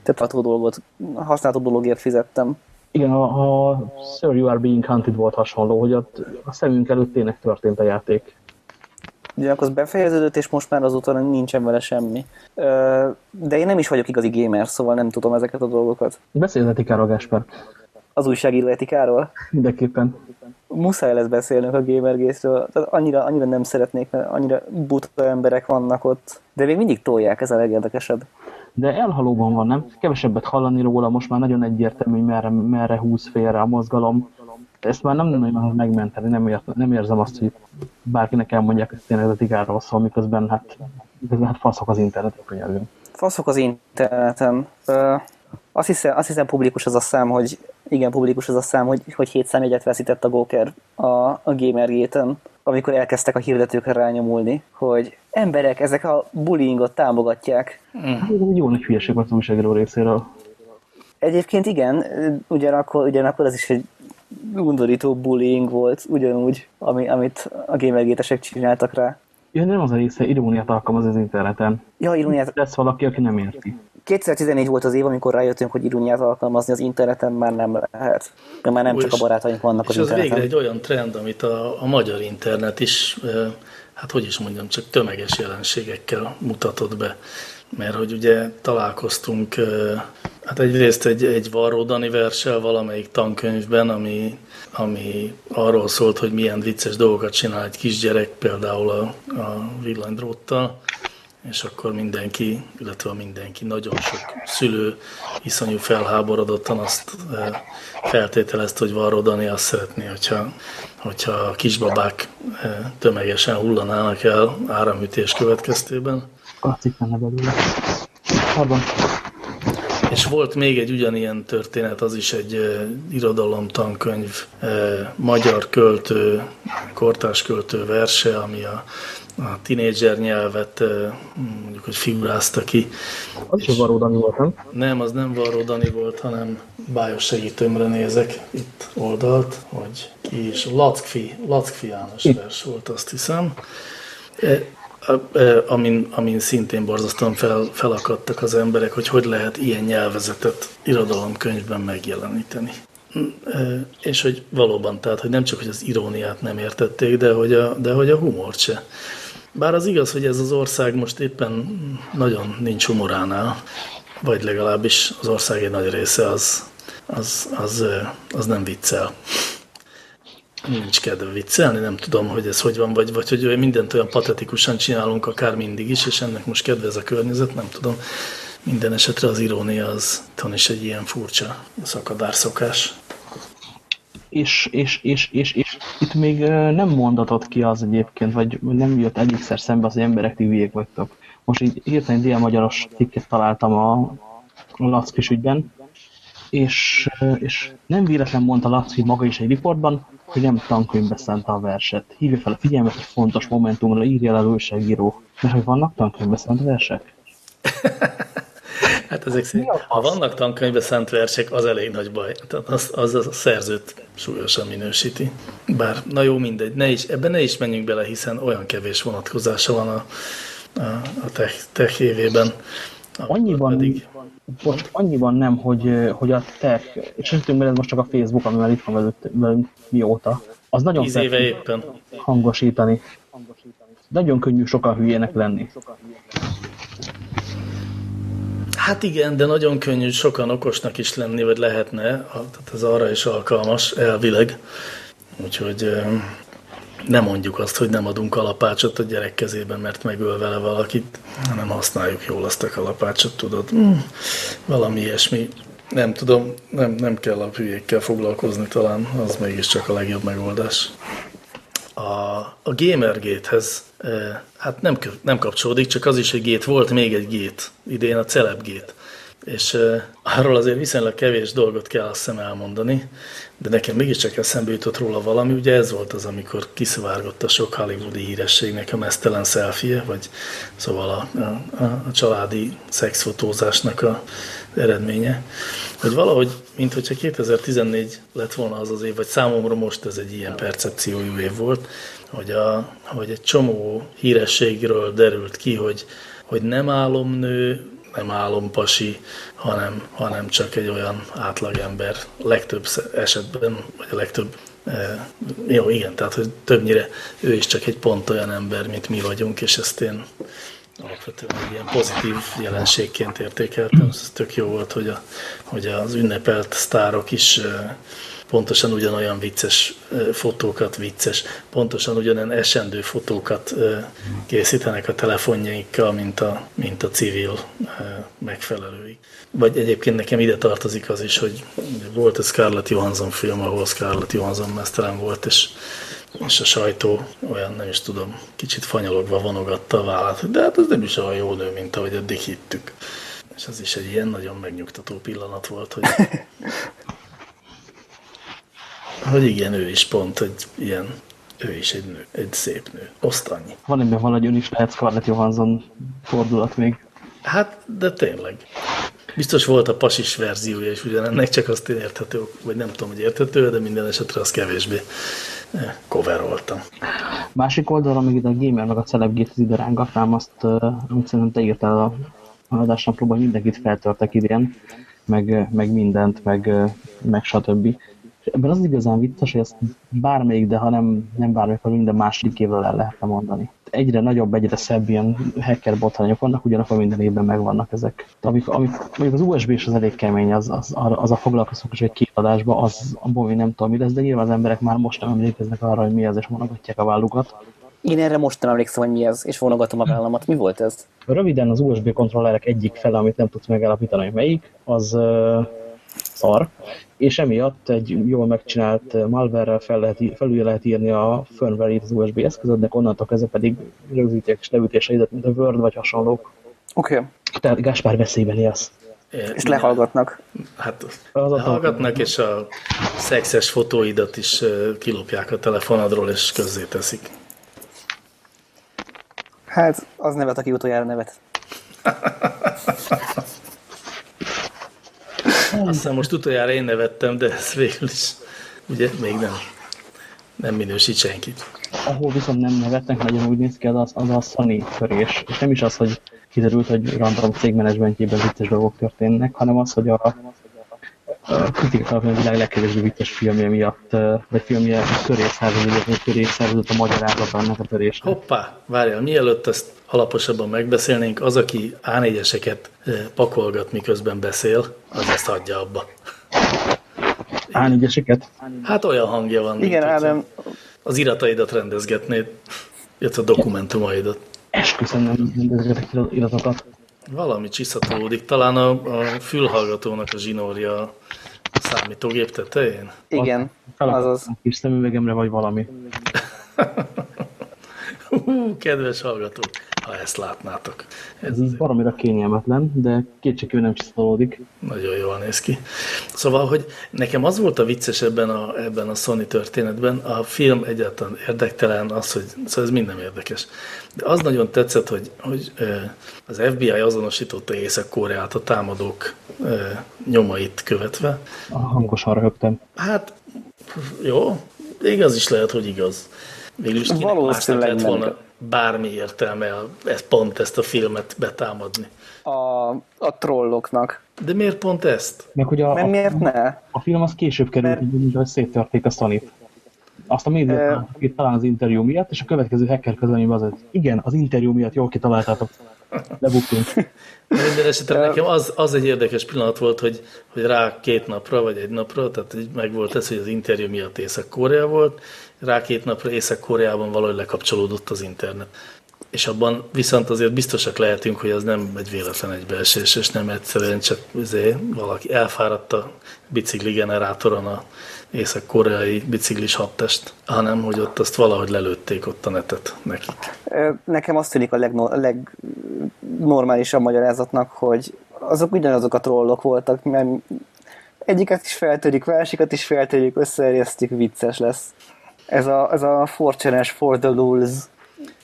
Tehát a dolgot, használható dologért fizettem. Igen, a, a Sir You Are Being Hunted volt hasonló, hogy a, a szemünk előtt tényleg történt a játék. Ugyanakkor az befejeződött, és most már azóta nincsen vele semmi. De én nem is vagyok igazi gamer, szóval nem tudom ezeket a dolgokat. Beszélj az etikáról, Gáspár. Az újságíró etikáról? Mindenképpen. Muszáj lesz beszélnünk a gamergészről. Tehát annyira, annyira nem szeretnék, mert annyira buta emberek vannak ott. De még mindig tolják, ez a legérdekesebb. De elhalóban van, nem? Kevesebbet hallani róla, most már nagyon egyértelmű, hogy merre, merre húz félre a mozgalom ezt már nem nagyon megmenteni, nem, ért, nem érzem azt, hogy bárkinek elmondják, hogy tényleg az etikáról szól, miközben hát, miközben hát faszok az interneten könyörgünk. Faszok az interneten. Ö, azt, hiszem, azt hiszem publikus az a szám, hogy igen, publikus az a szám, hogy, hogy 7 számjegyet veszített a Goker a, a Gamergate-en, amikor elkezdtek a hirdetőkre rányomulni, hogy emberek, ezek a bullyingot támogatják. Mm. Hát, ez egy jó nagy hülyeség volt az újságíró részéről. Egyébként igen, ugyanakkor, ugyanakkor ez is egy undorító bullying volt, ugyanúgy, ami, amit a gamergétesek csináltak rá. Ja, nem az a része, iróniát alkalmaz az interneten. Ja, iróniát. Lesz valaki, aki nem érti. 2014 volt az év, amikor rájöttünk, hogy iróniát alkalmazni az interneten már nem lehet. De már nem Ó, csak a barátaink vannak az interneten. És ez végre egy olyan trend, amit a, a magyar internet is, hát hogy is mondjam, csak tömeges jelenségekkel mutatott be mert hogy ugye találkoztunk, hát egyrészt egy, egy Varró Dani versel valamelyik tankönyvben, ami, ami arról szólt, hogy milyen vicces dolgokat csinál egy kisgyerek, például a, a villanydróttal, és akkor mindenki, illetve mindenki, nagyon sok szülő iszonyú felháborodottan azt feltételezte, hogy Varró Dani azt szeretné, hogyha, hogyha a kisbabák tömegesen hullanának el áramütés következtében Kasszik lenne belőle. Pardon. És volt még egy ugyanilyen történet, az is egy uh, irodalomtankönyv, uh, magyar költő, kortás költő verse, ami a, a tinédzser nyelvet uh, mondjuk, hogy figurázta ki. Az is Varó Dani volt, nem? Nem, az nem Varó Dani volt, hanem bájos segítőmre nézek itt oldalt, hogy ki is. Lackfi, Lackfi János vers volt, azt hiszem amin, amin szintén borzasztóan fel, felakadtak az emberek, hogy hogy lehet ilyen nyelvezetet irodalomkönyvben megjeleníteni. És hogy valóban, tehát, hogy nem csak, hogy az iróniát nem értették, de hogy a, de hogy a humort se. Bár az igaz, hogy ez az ország most éppen nagyon nincs humoránál, vagy legalábbis az ország egy nagy része az, az, az, az nem viccel nincs kedve viccelni, nem tudom, hogy ez hogy van, vagy, vagy hogy mindent olyan patetikusan csinálunk akár mindig is, és ennek most kedvez a környezet, nem tudom. Minden esetre az irónia az tan is egy ilyen furcsa szakadárszokás. És, és, és, és, és itt még nem mondatott ki az egyébként, vagy nem jött egyszer szembe az, hogy emberek ti hülyék vagytok. Most így hirtelen dél-magyaros cikket találtam a, Lackis ügyben, és, és nem véletlen mondta Laci maga is egy riportban, hogy nem tankönyvbe szánta a verset. Hívja fel a figyelmet, hogy fontos momentumra írja el újságíró. Mert hogy vannak tankönyvbe szánt versek? hát ezek szerint, ha vannak tankönyvbe szánt versek, az elég nagy baj. Tehát az, az a szerzőt súlyosan minősíti. Bár, na jó, mindegy, ne is, ebben ne is menjünk bele, hiszen olyan kevés vonatkozása van a, a, a tech, tech évében. Annyiban, pedig most annyiban nem, hogy, hogy a tech, és ez most csak a Facebook, ami már itt van velünk mióta, az nagyon éve éppen. hangosítani. Nagyon könnyű sokan hülyének lenni. Hát igen, de nagyon könnyű sokan okosnak is lenni, vagy lehetne, tehát ez arra is alkalmas, elvileg. Úgyhogy nem mondjuk azt, hogy nem adunk kalapácsot a gyerek kezében, mert megöl vele valakit, hanem használjuk jól azt a kalapácsot, tudod. Hmm, valami ilyesmi. Nem tudom, nem, nem kell a hülyékkel foglalkozni talán, az mégiscsak a legjobb megoldás. a, a Gamergate-hez hát nem, nem kapcsolódik, csak az is egy gét volt, még egy gét, idén a Celeb Gate. És arról azért viszonylag kevés dolgot kell azt hiszem elmondani, de nekem mégiscsak eszembe jutott róla valami, ugye ez volt az, amikor kiszivárgott a sok hollywoodi hírességnek a mesztelen szelfie, vagy szóval a, a, a családi szexfotózásnak a eredménye, hogy valahogy, mint hogyha 2014 lett volna az az év, vagy számomra most ez egy ilyen percepciójú év volt, hogy, a, hogy egy csomó hírességről derült ki, hogy, hogy nem álomnő, nem álompasi, hanem, hanem csak egy olyan átlagember legtöbb esetben, vagy a legtöbb e, jó, igen, tehát hogy többnyire ő is csak egy pont olyan ember, mint mi vagyunk, és ezt én alapvetően egy ilyen pozitív jelenségként értékeltem. Ez tök jó volt, hogy, a, hogy az ünnepelt sztárok is e, pontosan ugyanolyan vicces fotókat, vicces, pontosan ugyanolyan esendő fotókat készítenek a telefonjaikkal, mint a, mint a civil megfelelői. Vagy egyébként nekem ide tartozik az is, hogy volt a Scarlett Johansson film, ahol Scarlett Johansson mesztelen volt, és és a sajtó olyan, nem is tudom, kicsit fanyalogva vonogatta a vállát, de hát ez nem is olyan jó nő, mint ahogy eddig hittük. És az is egy ilyen nagyon megnyugtató pillanat volt, hogy hogy igen, ő is pont, hogy ilyen, ő is egy nő, egy szép nő. Oszt annyi. Van ebben valahogy is lehet Scarlett Johansson fordulat még. Hát, de tényleg. Biztos volt a pasis verziója is ugyanennek, csak azt én érthető, vagy nem tudom, hogy érthető, de minden esetre az kevésbé eh, coveroltam. Másik oldalon, még a gamer meg a celebgét ide rángatnám, azt, uh, amit szerintem te írtál a, a adásnaplóban, hogy mindenkit feltörtek idén, meg, meg mindent, meg, meg stb ebben az igazán vicces, hogy ezt bármelyik, de ha nem, nem bármelyik, akkor minden második évvel el lehetne mondani. Egyre nagyobb, egyre szebb ilyen hacker botrányok vannak, ugyanakkor minden évben megvannak ezek. Amik, amik, mondjuk az USB is az elég kemény, az, az, az a foglalkozunk is egy két az abból még nem tudom mi lesz, de nyilván az emberek már most nem emlékeznek arra, hogy mi az, és monogatják a vállukat. Én erre most nem emlékszem, hogy mi ez, és vonogatom a vállamat. Mi volt ez? Röviden az USB kontrollerek egyik fele, amit nem tudsz megállapítani, hogy melyik, az szar, és emiatt egy jól megcsinált malware-rel fel lehet, felül lehet írni a firmware-ét az USB eszközödnek, onnantól kezdve pedig rögzítik és leütéseidet, mint a Word vagy hasonlók. Oké. Okay. Tehát Gáspár veszélyben élsz. És lehallgatnak. Hát az lehallgatnak, és a szexes fotóidat is kilopják a telefonodról, és közzéteszik. Hát, az nevet, aki utoljára nevet. Azt hiszem most utoljára én nevettem, de ez végül is ugye még nem, nem minősít senkit. Ahol viszont nem nevetnek, nagyon úgy néz ki, az, az, a Sony törés. És nem is az, hogy kiderült, hogy random cégmenedzsmentjében vicces dolgok történnek, hanem az, hogy a, kritikák alapján a világ legkevésbé vicces filmje miatt, vagy filmje törés szerveződött, vagy törés szerveződött a magyarázat ennek a törésnek. Hoppá, várjál, mielőtt ezt alaposabban megbeszélnénk, az, aki A4-eseket pakolgat, miközben beszél, az ezt adja abba. A4-eseket? Hát olyan hangja van. Igen, Ádám. Az irataidat rendezgetnéd, illetve a dokumentumaidat. Esküszöm nem rendezgetek iratokat. Valami csiszatolódik. Talán a, a fülhallgatónak a zsinórja a számítógép tetején? Igen, azaz. Kis szemüvegemre vagy valami. Hú, kedves hallgatók, ha ezt látnátok. Ez, Ez így baromira kényelmetlen, de kétségkívül nem csiszolódik. Nagyon jól néz ki. Szóval, hogy nekem az volt a vicces ebben a, ebben a Sony történetben, a film egyáltalán érdektelen, az, hogy szóval ez minden érdekes. De az nagyon tetszett, hogy, hogy az FBI azonosította Észak-Koreát a támadók nyomait követve. A hangosan rögtem. Hát, jó, igaz is lehet, hogy igaz. Végül is kinek másnak lett volna bármi értelme ezt, pont ezt a filmet betámadni. A, a trolloknak. De miért pont ezt? Meg, hogy a, Mert a, miért ne? A film az később került, Mert... mint hogy széttörték a sony -t. Azt a médiát uh, talán az interjú miatt, és a következő hacker közleményben az, hogy igen, az interjú miatt jól kitaláltátok. Lebuktunk. Minden esetre nekem az, az egy érdekes pillanat volt, hogy, hogy rá két napra, vagy egy napra, tehát meg volt ez, hogy az interjú miatt Észak-Korea volt, rá két napra Észak-Koreában valahogy lekapcsolódott az internet. és abban viszont azért biztosak lehetünk, hogy az nem egy véletlen egybeesés, és nem egyszerűen csak azért valaki elfáradt a bicikli generátoron a észak-koreai biciklis hadtest, hanem hogy ott azt valahogy lelőtték ott a netet nekik. Nekem azt tűnik a legnormálisabb magyarázatnak, hogy azok ugyanazok a trollok voltak, mert egyiket is feltörik, másikat is feltörik, összeerjesztjük, vicces lesz. Ez a, ez a forcsenes for the lulz.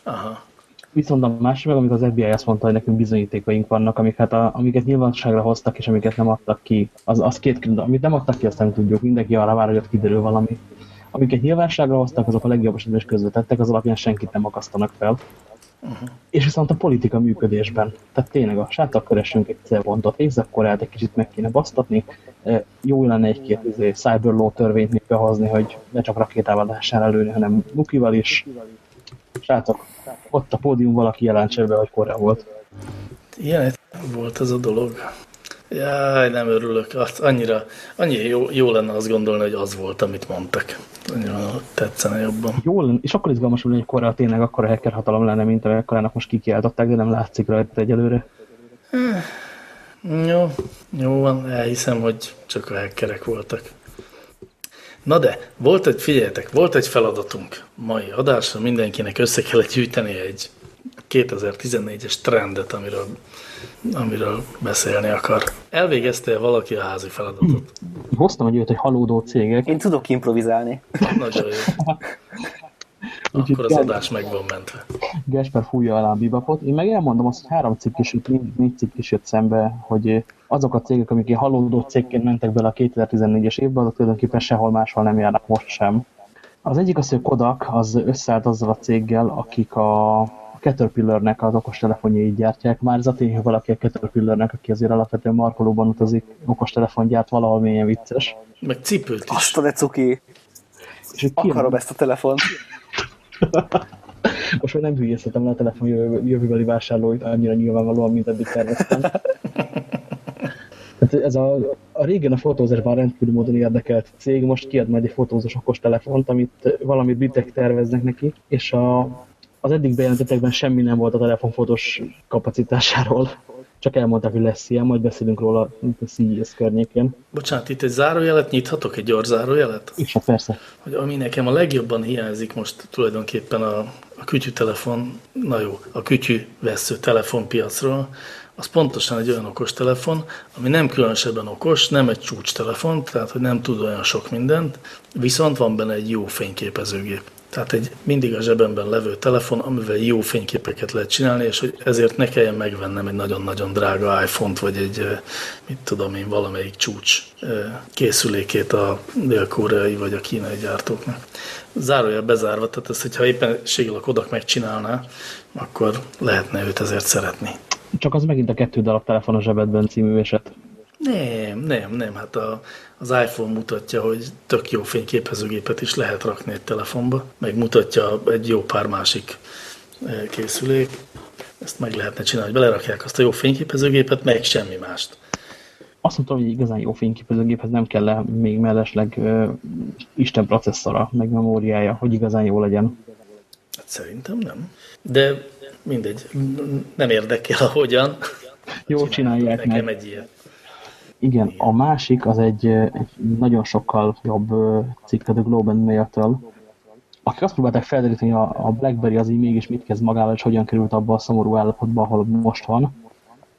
Aha. Viszont a másik meg, amikor az FBI azt mondta, hogy nekünk bizonyítékaink vannak, amiket, a, amiket nyilvánosságra hoztak, és amiket nem adtak ki, az, az két külön, amit nem adtak ki, azt nem tudjuk, mindenki arra vár, hogy ott kiderül valami. Amiket nyilvánosságra hoztak, azok a legjobb esetben is közvetettek, az alapján senkit nem akasztanak fel. Uh-huh. És viszont a politika működésben, tehát tényleg a sátak keresünk egy célpontot, észak egy kicsit meg kéne basztatni, jó lenne egy-két izé, cyber law törvényt még behozni, hogy ne csak rakétával lehessen előni, hanem nukival is. Sátok, ott a pódium valaki jelentse be, hogy Korea volt. Ilyen volt ez a dolog. Jaj, nem örülök. Azt annyira, annyira jó, jó lenne azt gondolni, hogy az volt, amit mondtak. Annyira tetszene jobban. Jó lenne, és akkor izgalmas hogy Korea tényleg akkor a hacker hatalom lenne, mint amelyek most kikiáltották, de nem látszik rajta egyelőre. Jó, jó van, elhiszem, hogy csak a hackerek voltak. Na de, volt egy, figyeljetek, volt egy feladatunk mai adásra, mindenkinek össze kellett gyűjteni egy 2014-es trendet, amiről, amiről beszélni akar. Elvégezte valaki a házi feladatot? Hoztam egy olyat, hogy halódó cégek. Én tudok improvizálni. Nagyon jó. Akkor az adás meg van mentve. Gesper fújja alá a bibapot. Én meg elmondom azt, hogy három cikk is jött, négy cikk is jött szembe, hogy azok a cégek, amik ilyen halódó cégként mentek bele a 2014-es évbe, azok tulajdonképpen sehol máshol nem járnak most sem. Az egyik az, hogy Kodak az összeállt azzal a céggel, akik a Caterpillarnek az okostelefonjait gyártják. Már ez a tény, hogy valaki a Caterpillarnek, aki azért alapvetően markolóban utazik, okostelefon gyárt, valahol mélyen vicces. Meg cipőt is. Azt a cuki. És Akarom ezt a telefont. Most már nem hülyezhetem le a telefon jövőbeli vásárlóit annyira nyilvánvalóan, mint eddig terveztem. Tehát ez a, a régen a fotózásban rendkívül módon érdekelt cég, most kiad majd egy fotózós okos telefont, amit valamit britek terveznek neki, és a, az eddig bejelentetekben semmi nem volt a telefonfotós kapacitásáról. Csak elmondták, hogy lesz ilyen, majd beszélünk róla mint a CES környékén. Bocsánat, itt egy zárójelet nyithatok, egy gyors zárójelet? Hát persze. Hogy ami nekem a legjobban hiányzik most tulajdonképpen a, a kütyű-telefon, na jó, a kütyű-vesző telefonpiacról, az pontosan egy olyan okos telefon, ami nem különösebben okos, nem egy csúcstelefon, tehát hogy nem tud olyan sok mindent, viszont van benne egy jó fényképezőgép. Tehát egy mindig a zsebemben levő telefon, amivel jó fényképeket lehet csinálni, és hogy ezért ne kelljen megvennem egy nagyon-nagyon drága iPhone-t, vagy egy, mit tudom én, valamelyik csúcs készülékét a dél-koreai vagy a kínai gyártóknak. Zárójel bezárva, tehát ezt, hogyha éppen a Kodak megcsinálná, akkor lehetne őt ezért szeretni. Csak az megint a kettő darab telefon a zsebedben című eset. Nem, nem, nem. Hát a, az iPhone mutatja, hogy tök jó fényképezőgépet is lehet rakni egy telefonba, meg mutatja egy jó pár másik eh, készülék. Ezt meg lehetne csinálni, hogy belerakják azt a jó fényképezőgépet, meg semmi mást. Azt mondtam, hogy igazán jó fényképezőgéphez nem kell -e még mellesleg uh, Isten processzora, meg memóriája, hogy igazán jó legyen. Hát szerintem nem. De mindegy, nem érdekel, hogyan. Jó csinálják Nekem meg. egy ilyet. Igen, a másik az egy, egy nagyon sokkal jobb cikk a The Globe and Mail-től, akik azt próbálták felderíteni, a, a BlackBerry az így mégis mit kezd magával, és hogyan került abba a szomorú állapotba, ahol most van.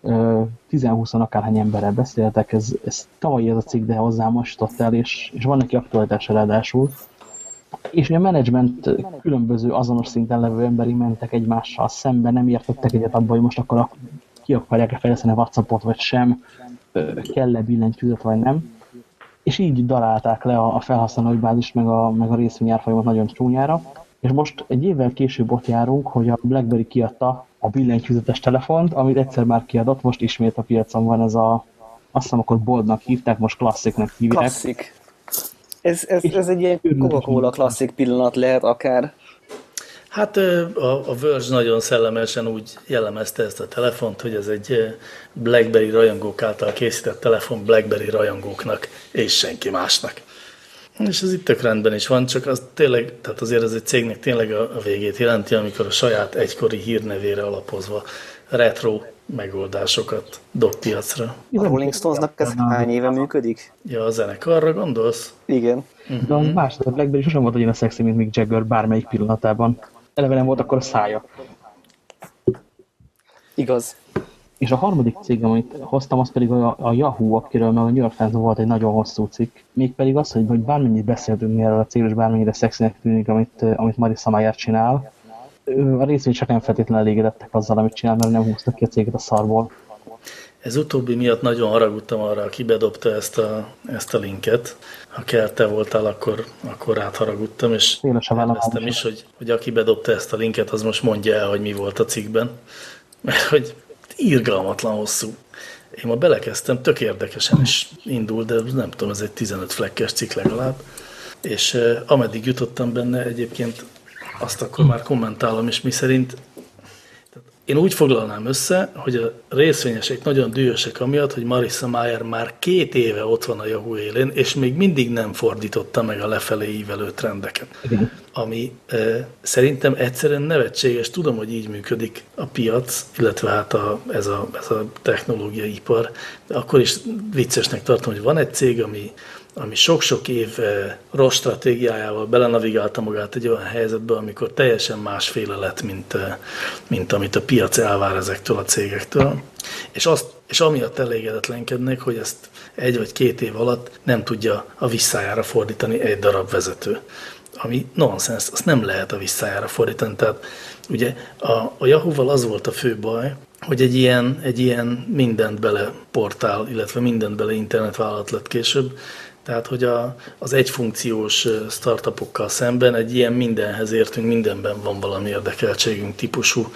10-20 akárhány emberrel beszéltek, ez, ez tavalyi ez a cikk, de hozzá most ott el, és, és van neki aktualitása ráadásul. És a menedzsment különböző azonos szinten levő emberi mentek egymással szembe, nem értettek egyet abban, hogy most akkor a, ki akarják-e fejleszteni a Whatsappot, vagy sem, kell-e billentyűzet, vagy nem. És így darálták le a, a felhasználói bázis, meg a, meg a részvényárfolyamat nagyon csúnyára. És most egy évvel később ott járunk, hogy a BlackBerry kiadta a billentyűzetes telefont, amit egyszer már kiadott, most ismét a piacon van ez a, azt hiszem akkor boldnak hívták, most klassziknak hívják. Klasszik. Ez, ez, ez egy ilyen Coca-Cola klasszik pillanat lehet akár. Hát a, a Verge nagyon szellemesen úgy jellemezte ezt a telefont, hogy ez egy BlackBerry rajongók által készített telefon BlackBerry rajongóknak, és senki másnak. És ez itt tök rendben is van, csak az tényleg, tehát azért ez egy cégnek tényleg a, a végét jelenti, amikor a saját egykori hírnevére alapozva retro megoldásokat dob piacra. A Rolling Stonesnak ez hány éve működik? Ja, a zenekarra gondolsz? Igen. De az más, a Blackberry sosem volt olyan szexi, mint Mick Jagger bármelyik pillanatában. Eleve nem volt akkor a szája. Igaz. És a harmadik cég, amit hoztam, az pedig a, a Yahoo, akiről meg a New York times volt egy nagyon hosszú cikk. Mégpedig az, hogy, hogy bármennyit beszéltünk mi erről a cégről, és bármennyire szexinek tűnik, amit, amit Marissa Mayer csinál, a részvényesek nem feltétlenül elégedettek azzal, amit csinál, mert nem húztak ki a céget a szarból. Ez utóbbi miatt nagyon haragudtam arra, aki bedobta ezt a, ezt a linket. Ha kell te voltál, akkor, akkor átharagudtam, és kérdeztem is, hogy, hogy aki bedobta ezt a linket, az most mondja el, hogy mi volt a cikkben. Mert hogy írgalmatlan hosszú. Én ma belekezdtem, tök érdekesen is indul, de nem tudom, ez egy 15 flekkes cikk legalább. És eh, ameddig jutottam benne, egyébként azt akkor már kommentálom, és mi szerint én úgy foglalnám össze, hogy a részvényesek nagyon dühösek amiatt, hogy Marissa Mayer már két éve ott van a Yahoo élén, és még mindig nem fordította meg a lefelé ívelő trendeket. Ami e, szerintem egyszerűen nevetséges. Tudom, hogy így működik a piac, illetve hát a, ez, a, ez a technológiai ipar, de akkor is viccesnek tartom, hogy van egy cég, ami ami sok-sok év eh, rossz stratégiájával belenavigálta magát egy olyan helyzetbe, amikor teljesen másféle lett, mint, eh, mint amit a piac elvár ezektől a cégektől. És, azt, és amiatt elégedetlenkednek, hogy ezt egy vagy két év alatt nem tudja a visszájára fordítani egy darab vezető. Ami nonsens, azt nem lehet a visszájára fordítani. Tehát ugye a, a Yahoo-val az volt a fő baj, hogy egy ilyen, egy ilyen mindent bele portál, illetve mindent bele internetvállalat lett később, tehát, hogy a, az egyfunkciós startupokkal szemben egy ilyen mindenhez értünk, mindenben van valami érdekeltségünk típusú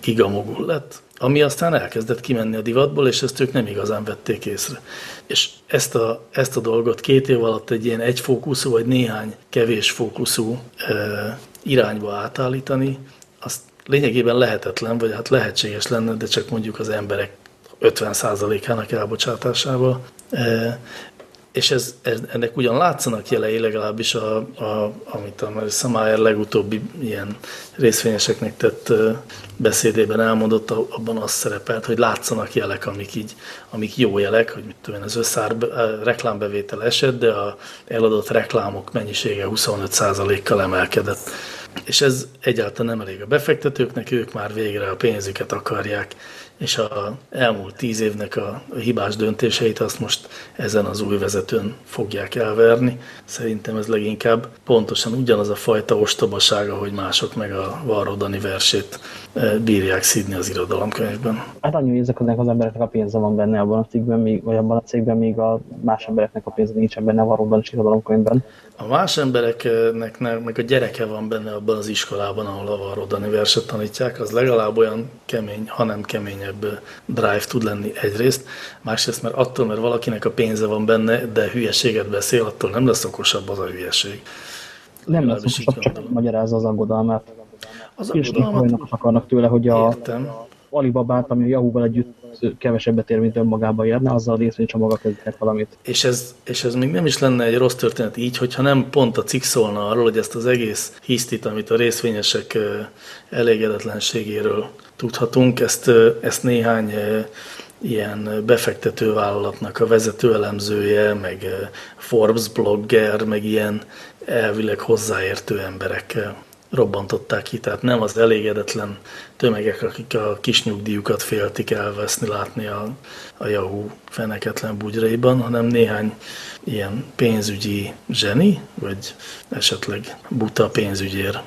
gigamogul lett, ami aztán elkezdett kimenni a divatból, és ezt ők nem igazán vették észre. És ezt a, ezt a dolgot két év alatt egy ilyen egyfókuszú, vagy néhány kevés fókuszú e, irányba átállítani, azt lényegében lehetetlen, vagy hát lehetséges lenne, de csak mondjuk az emberek 50%-ának elbocsátásával. És ez, ennek ugyan látszanak jelei, legalábbis a, a, amit a Marissa Mayer legutóbbi ilyen részvényeseknek tett beszédében elmondott, abban az szerepelt, hogy látszanak jelek, amik, így, amik jó jelek, hogy mit tudom én, az összár reklámbevétel esett, de a eladott reklámok mennyisége 25%-kal emelkedett. És ez egyáltalán nem elég a befektetőknek, ők már végre a pénzüket akarják és a elmúlt tíz évnek a, hibás döntéseit azt most ezen az új vezetőn fogják elverni. Szerintem ez leginkább pontosan ugyanaz a fajta ostobasága, hogy mások meg a Varrodani versét eh, bírják szídni az irodalomkönyvben. Hát annyi, hogy ezeknek az embereknek a pénze van benne abban a cikkben, még, vagy abban a cégben, még a más embereknek a pénze nincsen benne a és irodalomkönyvben. A más embereknek meg a gyereke van benne abban az iskolában, ahol a Varrodani verset tanítják, az legalább olyan kemény, hanem keményebb drive tud lenni egyrészt, másrészt, mert attól, mert valakinek a pénze van benne, de hülyeséget beszél, attól nem lesz okosabb az a hülyeség. Nem lesz okosabb, csak magyarázza az aggodalmát. Az aggodalmat... akarnak tőle, hogy a Értem. Alibabát, ami a Yahoo-val együtt kevesebbet ér, mint önmagába érne, azzal a részvénycsomaga kezdtek valamit. És ez, és ez még nem is lenne egy rossz történet így, hogyha nem pont a cikk szólna arról, hogy ezt az egész hisztit, amit a részvényesek elégedetlenségéről tudhatunk, ezt, ezt néhány ilyen befektetővállalatnak a vezető elemzője, meg Forbes blogger, meg ilyen elvileg hozzáértő emberek robbantották ki, tehát nem az elégedetlen tömegek, akik a kis nyugdíjukat féltik elveszni, látni a, a Yahoo feneketlen bugyraiban, hanem néhány ilyen pénzügyi zseni, vagy esetleg buta pénzügyér.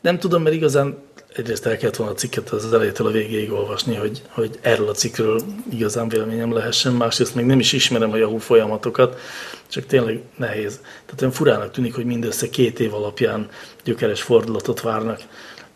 Nem tudom, mert igazán egyrészt el kellett volna a cikket az elejétől a végéig olvasni, hogy, hogy erről a cikkről igazán véleményem lehessen, másrészt még nem is ismerem a Yahoo folyamatokat, csak tényleg nehéz. Tehát olyan furának tűnik, hogy mindössze két év alapján gyökeres fordulatot várnak,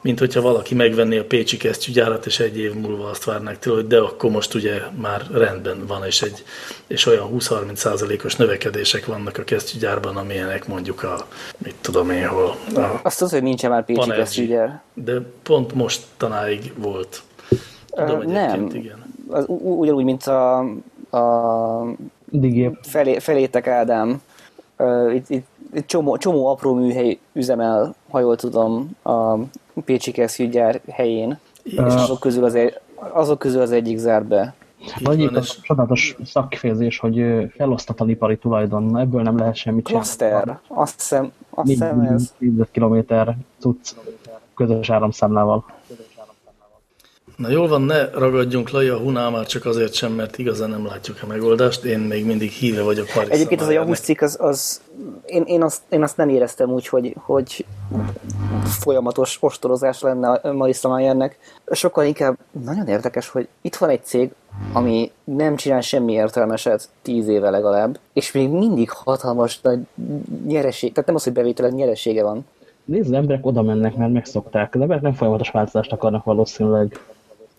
mint hogyha valaki megvenné a Pécsi kesztyűgyárat, és egy év múlva azt várnák tőle, hogy de akkor most ugye már rendben van, és, egy, és olyan 20-30 százalékos növekedések vannak a kesztyűgyárban, amilyenek mondjuk a, mit tudom én hol. A azt az, hogy nincsen már Pécsi kesztyűgyár. De pont most tanáig volt. Tudom, uh, nem. Igen. Az, ugyanúgy, mint a, a Digép. Felé, felétek Ádám Uh, itt, itt, itt csomó, csomó apró műhely üzemel, ha jól tudom, a Pécsi kesztyűgyár helyén, és azok közül az, egy, azok közül az egyik zár be. Vagy itt a csodálatos szakkifejezés, hogy felosztatlan ipari tulajdon, ebből nem lehet semmit csinálni. Cluster, azt hiszem, azt hiszem ez. 10 kilométer cucc közös áramszámlával. Na jól van, ne ragadjunk le a hunál már csak azért sem, mert igazán nem látjuk a megoldást. Én még mindig híve vagyok Marissa Egyébként az a Yahoo cikk, az, az én, én, azt, én azt nem éreztem úgy, hogy, hogy folyamatos ostorozás lenne Marissa Mayernek. Sokkal inkább nagyon érdekes, hogy itt van egy cég, ami nem csinál semmi értelmeset tíz éve legalább, és még mindig hatalmas nagy nyereség, tehát nem az, hogy bevételen nyeresége van. Nézd, emberek oda mennek, mert megszokták. Az emberek nem folyamatos változást akarnak valószínűleg.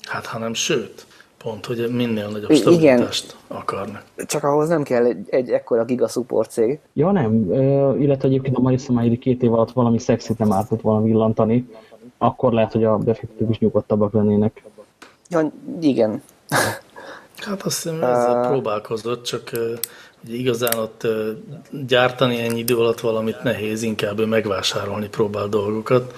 Hát, hanem sőt, pont, hogy minél nagyobb stabilitást Igen. akarnak. Csak ahhoz nem kell egy, egy ekkora gigasupport cég. Ja, nem. Uh, illetve egyébként a Marissa Mairi két év alatt valami szexit nem ártott volna villantani, akkor lehet, hogy a befektetők is nyugodtabbak lennének. Ja, igen. Hát azt hiszem, ezzel uh, próbálkozott, csak Ugye igazán ott gyártani ennyi idő alatt valamit nehéz, inkább megvásárolni próbál dolgokat,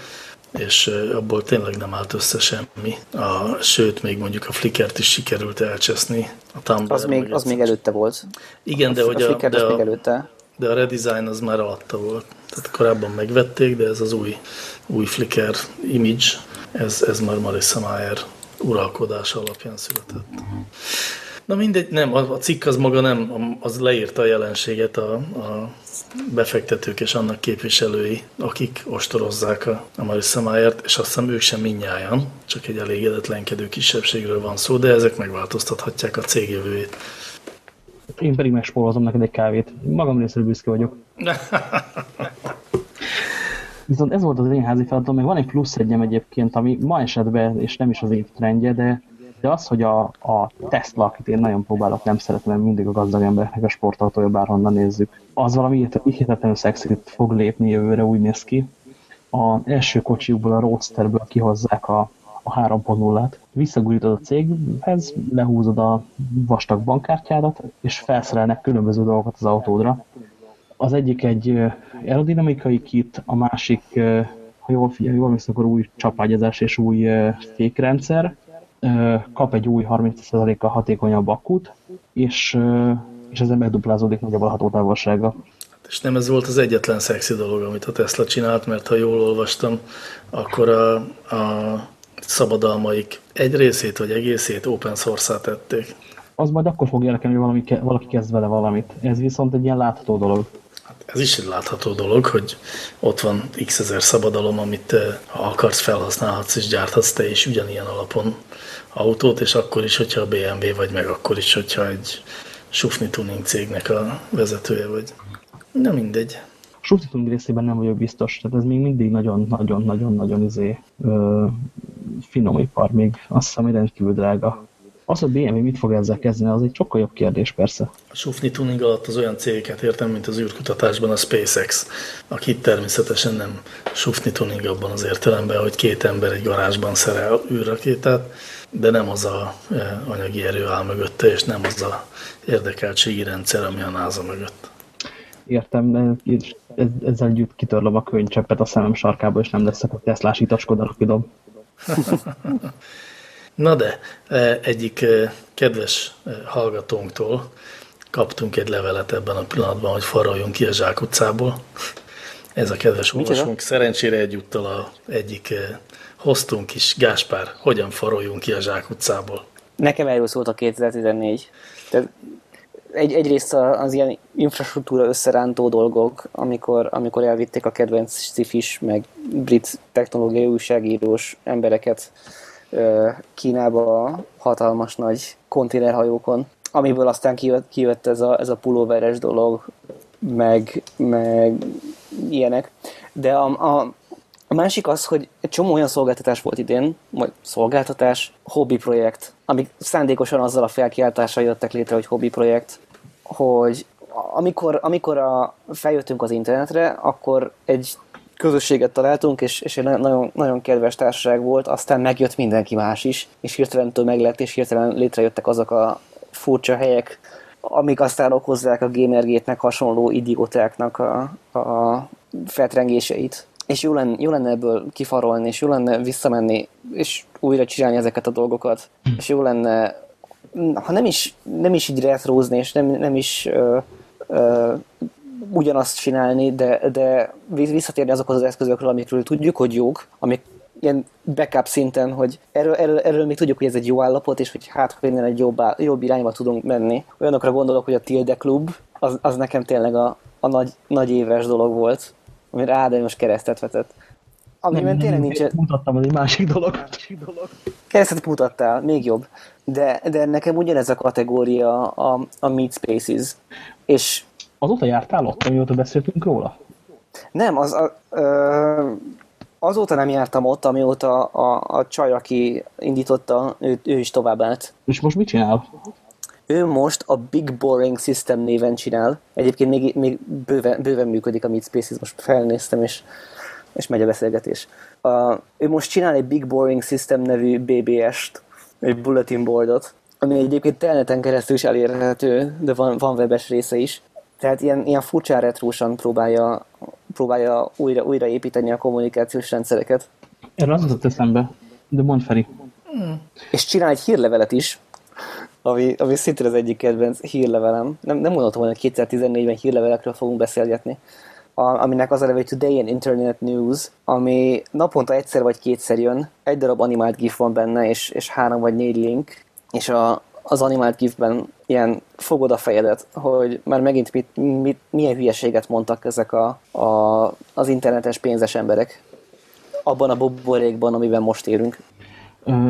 és abból tényleg nem állt össze semmi. A, sőt, még mondjuk a Flickert is sikerült elcseszni. A Tumblr az, még, az még előtte volt. Igen, de a, hogy a, a, de, a, még előtte. de a redesign az már alatta volt. Tehát korábban megvették, de ez az új, új Flickr image, ez, ez már Marissa Mayer uralkodása alapján született. Na mindegy, nem, a, a cikk az maga nem, az leírta a jelenséget a, a befektetők és annak képviselői, akik ostorozzák a, a Marissa Mayert, és azt hiszem ők sem minnyáján, csak egy elégedetlenkedő kisebbségről van szó, de ezek megváltoztathatják a cég jövőjét. Én pedig megspórolzom neked egy kávét. Magam részéről büszke vagyok. Viszont ez volt az én házi feladatom, meg van egy plusz egyem egyébként, ami ma esetben, és nem is az év trendje, de de az, hogy a, a Tesla, akit én nagyon próbálok, nem szeretem, mert mindig a gazdag embereknek a sportautója, bárhonnan nézzük, az valami hihetetlenül szexit fog lépni jövőre, úgy néz ki. A első kocsiukból, a Roadsterből kihozzák a, a 3.0-át, visszagurítod a céghez, lehúzod a vastag bankkártyádat, és felszerelnek különböző dolgokat az autódra. Az egyik egy aerodinamikai kit, a másik, ha jól figyelj, jól akkor új csapágyazás és új fékrendszer, kap egy új 30%-kal hatékonyabb akut, és, és ezzel megduplázódik nagyobb a hatótávolsága. És nem ez volt az egyetlen szexi dolog, amit a Tesla csinált, mert ha jól olvastam, akkor a, a szabadalmaik egy részét vagy egészét open source tették. Az majd akkor fog érdekelni, hogy valami, valaki kezd vele valamit. Ez viszont egy ilyen látható dolog. Hát ez is egy látható dolog, hogy ott van x ezer szabadalom, amit ha akarsz felhasználhatsz és gyárthatsz te is ugyanilyen alapon autót, és akkor is, hogyha a BMW vagy, meg akkor is, hogyha egy sufni tuning cégnek a vezetője vagy. Na mindegy. A sufni tuning részében nem vagyok biztos, tehát ez még mindig nagyon-nagyon-nagyon-nagyon izé, ö, finom ipar, még azt hiszem, hogy rendkívül drága. Az, hogy BMW mit fog ezzel kezdeni, az egy sokkal jobb kérdés persze. A sufni tuning alatt az olyan cégeket értem, mint az űrkutatásban a SpaceX, aki természetesen nem sufni tuning abban az értelemben, hogy két ember egy garázsban szerel űrrakétát, de nem az a e, anyagi erő áll mögötte, és nem az a érdekeltségi rendszer, ami a NASA mögött. Értem, ezzel együtt kitörlöm a könycseppet a szemem sarkába, és nem lesz a Teslás itaskoda rapidom. Na de, e, egyik e, kedves hallgatónktól kaptunk egy levelet ebben a pillanatban, hogy faroljunk ki a zsákutcából. Ez a kedves olvasónk szerencsére egyúttal a egyik hoztunk is, Gáspár, hogyan faroljunk ki a zsákutcából? Nekem erről szólt a 2014. Tehát egy, egyrészt az ilyen infrastruktúra összerántó dolgok, amikor, amikor elvitték a kedvenc cifis, meg brit technológiai újságírós embereket Kínába hatalmas nagy konténerhajókon, amiből aztán kijött, kijött ez, a, ez a pulóveres dolog, meg, meg ilyenek. De a, a, a másik az, hogy egy csomó olyan szolgáltatás volt idén, vagy szolgáltatás, hobby projekt, amik szándékosan azzal a felkiáltással jöttek létre, hogy hobby projekt, hogy amikor, amikor a, feljöttünk az internetre, akkor egy közösséget találtunk, és, és egy nagyon, nagyon kedves társaság volt, aztán megjött mindenki más is, és hirtelen meg lett, és hirtelen létrejöttek azok a furcsa helyek, amik aztán okozzák a Gamergate-nek hasonló idiótáknak a, a feltrengéseit. És jó lenne, jó lenne ebből kifarolni, és jó lenne visszamenni, és újra csinálni ezeket a dolgokat. És jó lenne, ha nem is, nem is így retrózni, és nem, nem is ö, ö, ugyanazt csinálni, de, de visszatérni azokhoz az eszközökről, amikről tudjuk, hogy jók, amik ilyen backup szinten, hogy erről, erről, erről még tudjuk, hogy ez egy jó állapot, és hogy hát, hogy innen egy jobb, jobb irányba tudunk menni. Olyanokra gondolok, hogy a Tilde Club, az, az nekem tényleg a, a nagy, nagy éves dolog volt, amire Ádám most keresztet vetett. Amiben tényleg nincs... Mutattam, egy másik dolog. Keresztet mutattál, még jobb. De, de nekem ugyanez a kategória a, a Meat Spaces. És... Azóta jártál ott, amióta beszéltünk róla? Nem, az, a, ö, azóta nem jártam ott, amióta a, a csaj, aki indította, ő, ő is tovább állt. És most mit csinál? Ő most a Big Boring System néven csinál. Egyébként még, még bőven, bőven működik a Meet Spaces, most felnéztem, és, és megy a beszélgetés. Uh, ő most csinál egy Big Boring System nevű BBS-t, egy bulletin boardot, ami egyébként telneten keresztül is elérhető, de van, van webes része is. Tehát ilyen, ilyen furcsán retrósan próbálja, próbálja újra, újra építeni a kommunikációs rendszereket. Erre az az eszembe, de mondd Feri. És csinál egy hírlevelet is, ami, ami szintén az egyik kedvenc hírlevelem. Nem, nem gondoltam, hogy 2014-ben hírlevelekről fogunk beszélgetni. A, aminek az a neve, hogy Today in Internet News, ami naponta egyszer vagy kétszer jön, egy darab animált gif van benne, és, és három vagy négy link, és a, az animált gifben ilyen fogod a fejedet, hogy már megint mit, mit, milyen hülyeséget mondtak ezek a, a, az internetes pénzes emberek abban a buborékban, amiben most érünk.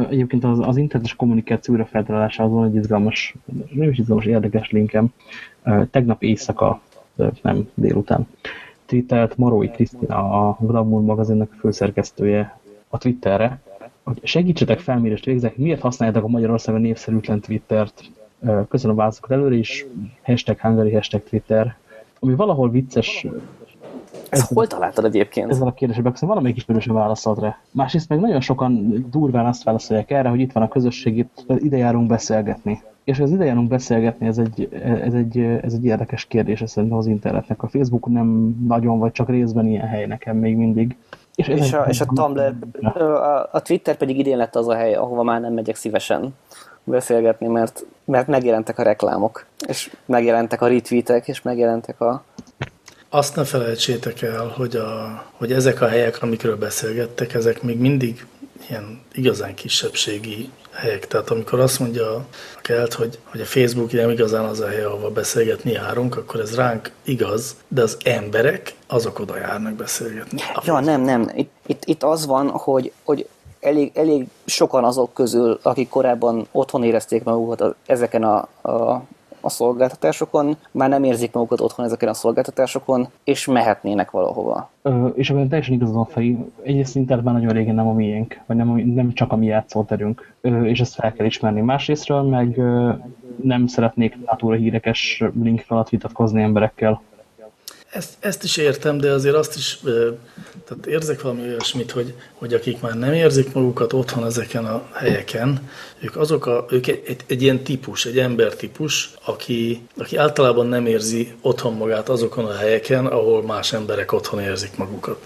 Egyébként az, az internetes kommunikáció újrafeltalálása azon egy izgalmas, nem is izgalmas, érdekes linkem. Tegnap éjszaka, nem délután, twittert Marói Krisztina, a Glamour magazinnak főszerkesztője a Twitterre, hogy segítsetek felmérést végzek, miért használjátok a Magyarországon népszerűtlen Twittert. Köszönöm a válaszokat előre is, hashtag Hungary, hashtag Twitter, ami valahol vicces ezt hol találtad egyébként? Ezzel a kérdésben, hiszen valamelyik ismerősen válaszolt rá. Másrészt meg nagyon sokan durván azt válaszolják erre, hogy itt van a közösség, itt ide járunk beszélgetni. És az ide járunk beszélgetni, ez egy, ez egy, ez egy érdekes kérdés szerintem az internetnek. A Facebook nem nagyon, vagy csak részben ilyen hely nekem még mindig. És, és, a, és a Tumblr, a, a Twitter pedig idén lett az a hely, ahova már nem megyek szívesen beszélgetni, mert, mert megjelentek a reklámok, és megjelentek a retweetek, és megjelentek a, azt ne felejtsétek el, hogy, a, hogy ezek a helyek, amikről beszélgettek, ezek még mindig ilyen igazán kisebbségi helyek. Tehát amikor azt mondja a kelt, hogy, hogy a Facebook nem igazán az a hely, ahova beszélgetni járunk, akkor ez ránk igaz, de az emberek azok oda járnak beszélgetni. Ja, nem, nem. Itt, itt, itt az van, hogy, hogy elég, elég sokan azok közül, akik korábban otthon érezték magukat ezeken a, a a szolgáltatásokon, már nem érzik magukat otthon ezeken a szolgáltatásokon, és mehetnének valahova. Ö, és ebben teljesen igazad a fej. Egyrészt internet már nagyon régen nem a miénk, vagy nem, nem csak a mi játszóterünk, ö, és ezt fel kell ismerni. Másrésztről meg ö, nem szeretnék natura hírekes link alatt vitatkozni emberekkel. Ezt, ezt is értem, de azért azt is tehát érzek valami olyasmit, hogy, hogy akik már nem érzik magukat otthon ezeken a helyeken, ők azok a, ők egy, egy, egy ilyen típus, egy embertípus, aki, aki általában nem érzi otthon magát azokon a helyeken, ahol más emberek otthon érzik magukat.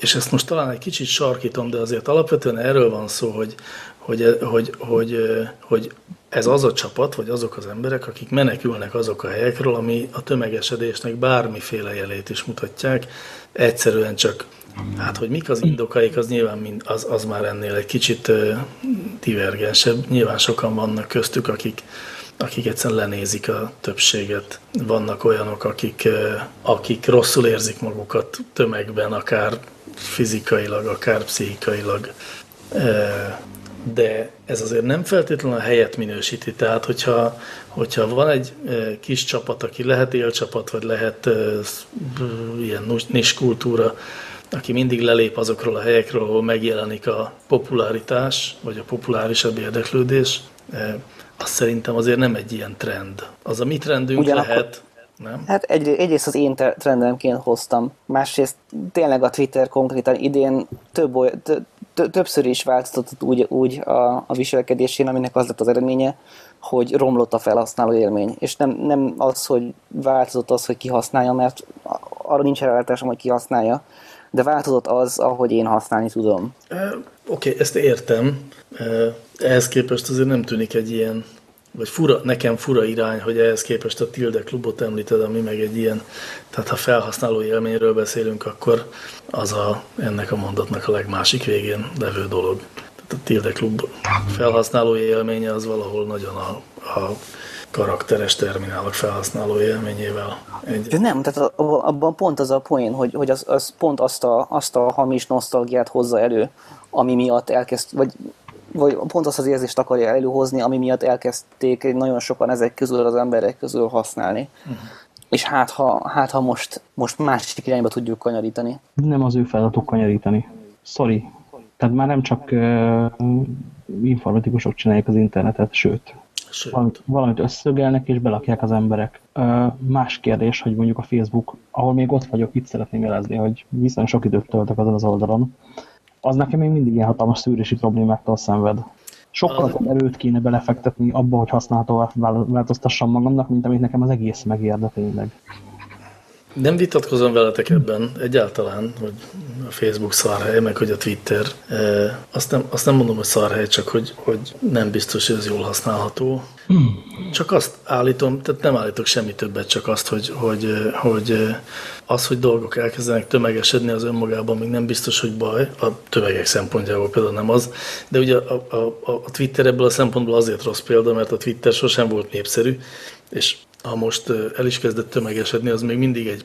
És ezt most talán egy kicsit sarkítom, de azért alapvetően erről van szó, hogy, hogy, hogy, hogy, hogy ez az a csapat, vagy azok az emberek, akik menekülnek azok a helyekről, ami a tömegesedésnek bármiféle jelét is mutatják, egyszerűen csak, hát hogy mik az indokaik, az nyilván mind, az, az már ennél egy kicsit divergensebb. Nyilván sokan vannak köztük, akik, akik egyszerűen lenézik a többséget. Vannak olyanok, akik, akik rosszul érzik magukat tömegben, akár fizikailag, akár pszichikailag. De ez azért nem feltétlenül a helyet minősíti. Tehát, hogyha, hogyha van egy kis csapat, aki lehet élcsapat, vagy lehet ilyen nis kultúra, aki mindig lelép azokról a helyekről, ahol megjelenik a popularitás, vagy a populárisabb érdeklődés, az szerintem azért nem egy ilyen trend. Az a mi trendünk Ugyanakkor, lehet, nem? Hát egy, egyrészt az én trendemként hoztam, másrészt tényleg a Twitter konkrétan idén több, oly, többször is változtatott úgy, úgy a, a viselkedésén, aminek az lett az eredménye, hogy romlott a felhasználó élmény. És nem, nem az, hogy változott az, hogy ki használja, mert arra nincs rálátásom, hogy ki használja, de változott az, ahogy én használni tudom. Oké, okay, ezt értem. Ehhez képest azért nem tűnik egy ilyen, vagy fura, nekem fura irány, hogy ehhez képest a Tilde klubot említed, ami meg egy ilyen, tehát ha felhasználó élményről beszélünk, akkor az a, ennek a mondatnak a legmásik végén levő dolog. Tehát a Tilde klub felhasználó élménye az valahol nagyon a, a karakteres terminálok felhasználó élményével. Egy... Nem, tehát abban pont az a poén, hogy, hogy az, az pont azt a, azt a hamis nosztalgiát hozza elő, ami miatt elkezd, vagy, vagy pont azt az érzést akarja előhozni, ami miatt elkezdték nagyon sokan ezek közül az emberek közül használni. Uh-huh. És hát ha, hát, ha most, most másik irányba tudjuk kanyarítani. Nem az ő feladatuk kanyarítani. Sorry. Tehát már nem csak uh, informatikusok csinálják az internetet, sőt, Valamit, valamit összögelnek és belakják az emberek. Ö, más kérdés, hogy mondjuk a Facebook, ahol még ott vagyok, itt szeretném jelezni, hogy viszonylag sok időt töltök azon az oldalon, az nekem még mindig ilyen hatalmas szűrési problémáktól szenved. Sokkal az... erőt kéne belefektetni abba, hogy használhatóvá változtassam magamnak, mint amit nekem az egész megérde tényleg. Nem vitatkozom veletek ebben egyáltalán, hogy a Facebook szarhely, meg hogy a Twitter. Azt nem, azt nem mondom, hogy szarhely, csak hogy, hogy nem biztos, hogy ez jól használható. Csak azt állítom, tehát nem állítok semmi többet, csak azt, hogy, hogy, hogy az, hogy dolgok elkezdenek tömegesedni az önmagában, még nem biztos, hogy baj, a tömegek szempontjából például nem az, de ugye a, a, a Twitter ebből a szempontból azért rossz példa, mert a Twitter sosem volt népszerű, és ha most el is kezdett tömegesedni, az még mindig egy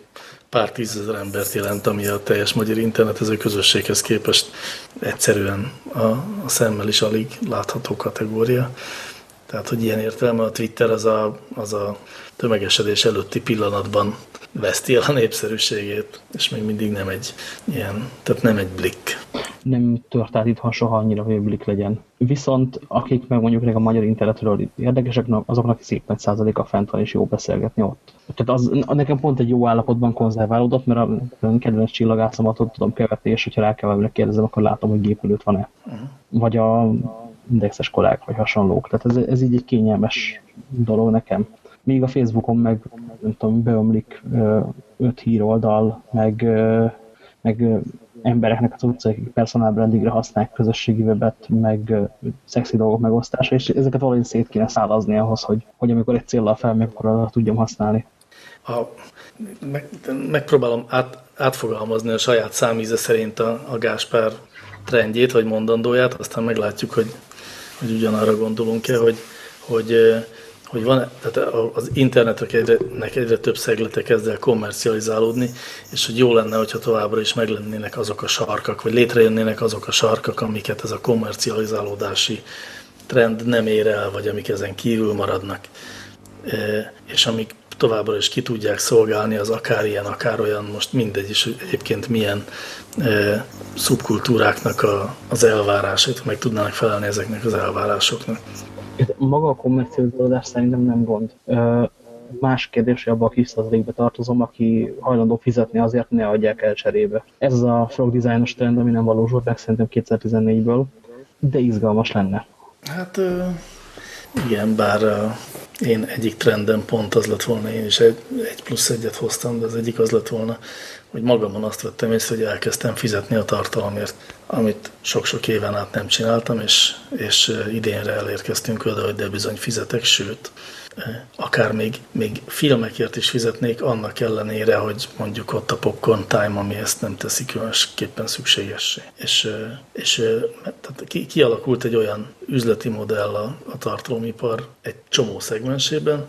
pár tízezer embert jelent, ami a teljes magyar internetező közösséghez képest egyszerűen a, a szemmel is alig látható kategória. Tehát, hogy ilyen értelme a Twitter az a, az a tömegesedés előtti pillanatban veszti el a népszerűségét, és még mindig nem egy ilyen, tehát nem egy blik. Nem tört át itthon soha annyira, hogy blik legyen. Viszont akik meg mondjuk a magyar internetről érdekesek, azoknak szép nagy százaléka fent van, és jó beszélgetni ott. Tehát az, nekem pont egy jó állapotban konzerválódott, mert a kedvenc csillagászomat ott tudom követni, és hogyha rá kell kérdezem, akkor látom, hogy gépülőt van-e. -huh. Vagy a indexes kollégák, vagy hasonlók. Tehát ez, ez így egy kényelmes dolog nekem. Míg a Facebookon meg, nem tudom, beömlik öt híroldal, meg, meg embereknek az utcai personal brandingre használják közösségi webet, meg szexi dolgok megosztása, és ezeket valahogy szét kéne szállazni ahhoz, hogy, hogy amikor egy célral felmegy, akkor tudjam használni. A, meg, megpróbálom át, átfogalmazni a saját számíze szerint a, a Gáspár trendjét, vagy mondandóját, aztán meglátjuk, hogy hogy ugyanarra gondolunk-e, hogy, hogy, hogy van, tehát az internetek egyre, egyre több szeglete kezd el kommercializálódni, és hogy jó lenne, hogyha továbbra is meglennének azok a sarkak, vagy létrejönnének azok a sarkak, amiket ez a kommercializálódási trend nem ér el, vagy amik ezen kívül maradnak, és amik továbbra is ki tudják szolgálni az akár ilyen, akár olyan, most mindegy is, egyébként milyen e, szubkultúráknak a, az elvárásait, meg tudnának felelni ezeknek az elvárásoknak. Maga a kommercializálódás szerintem nem gond. Más kérdés, hogy abban a kis százalékbe tartozom, aki hajlandó fizetni azért, ne adják el cserébe. Ez a frog designos trend, ami nem valósult meg szerintem 2014-ből, de izgalmas lenne. Hát igen, bár én egyik trendem pont az lett volna, én is egy, egy plusz egyet hoztam, de az egyik az lett volna, hogy magamon azt vettem észre, hogy elkezdtem fizetni a tartalomért, amit sok-sok éven át nem csináltam, és, és idénre elérkeztünk oda, hogy de bizony fizetek, sőt, akár még, még filmekért is fizetnék, annak ellenére, hogy mondjuk ott a popcorn time, ami ezt nem teszi különösképpen szükségessé. És, és tehát ki, kialakult egy olyan üzleti modell a, a tartalomipar egy csomó szegmensében,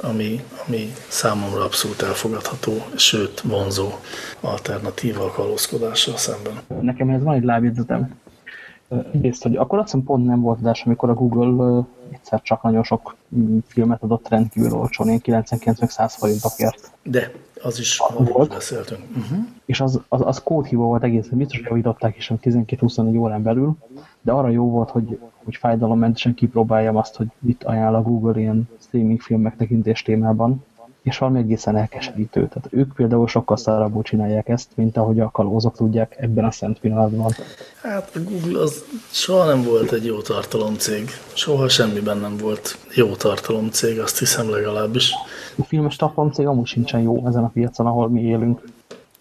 ami, ami számomra abszolút elfogadható, sőt vonzó alternatíva a kalózkodással szemben. Nekem ez van egy lábjegyzetem. Egyrészt, hogy akkor azt hiszem pont nem volt adás, amikor a Google egyszer csak nagyon sok mm, filmet adott rendkívül olcsón, én 99-100 forintokért. De, az is volt. beszéltünk. Uh -huh. És az, az, az kódhívó volt egészen biztos, hogy javították is 12-24 órán belül, de arra jó volt, hogy, hogy fájdalommentesen kipróbáljam azt, hogy mit ajánl a Google ilyen streaming film megtekintés témában. És valami egészen elkeserítő. Tehát ők például sokkal szarabbul csinálják ezt, mint ahogy a kalózok tudják ebben a szent pillanatban. Hát a Google az soha nem volt egy jó tartalomcég. Soha semmiben nem volt jó tartalomcég, azt hiszem legalábbis. A filmes tartalomcég amúgy sincsen jó ezen a piacon, ahol mi élünk.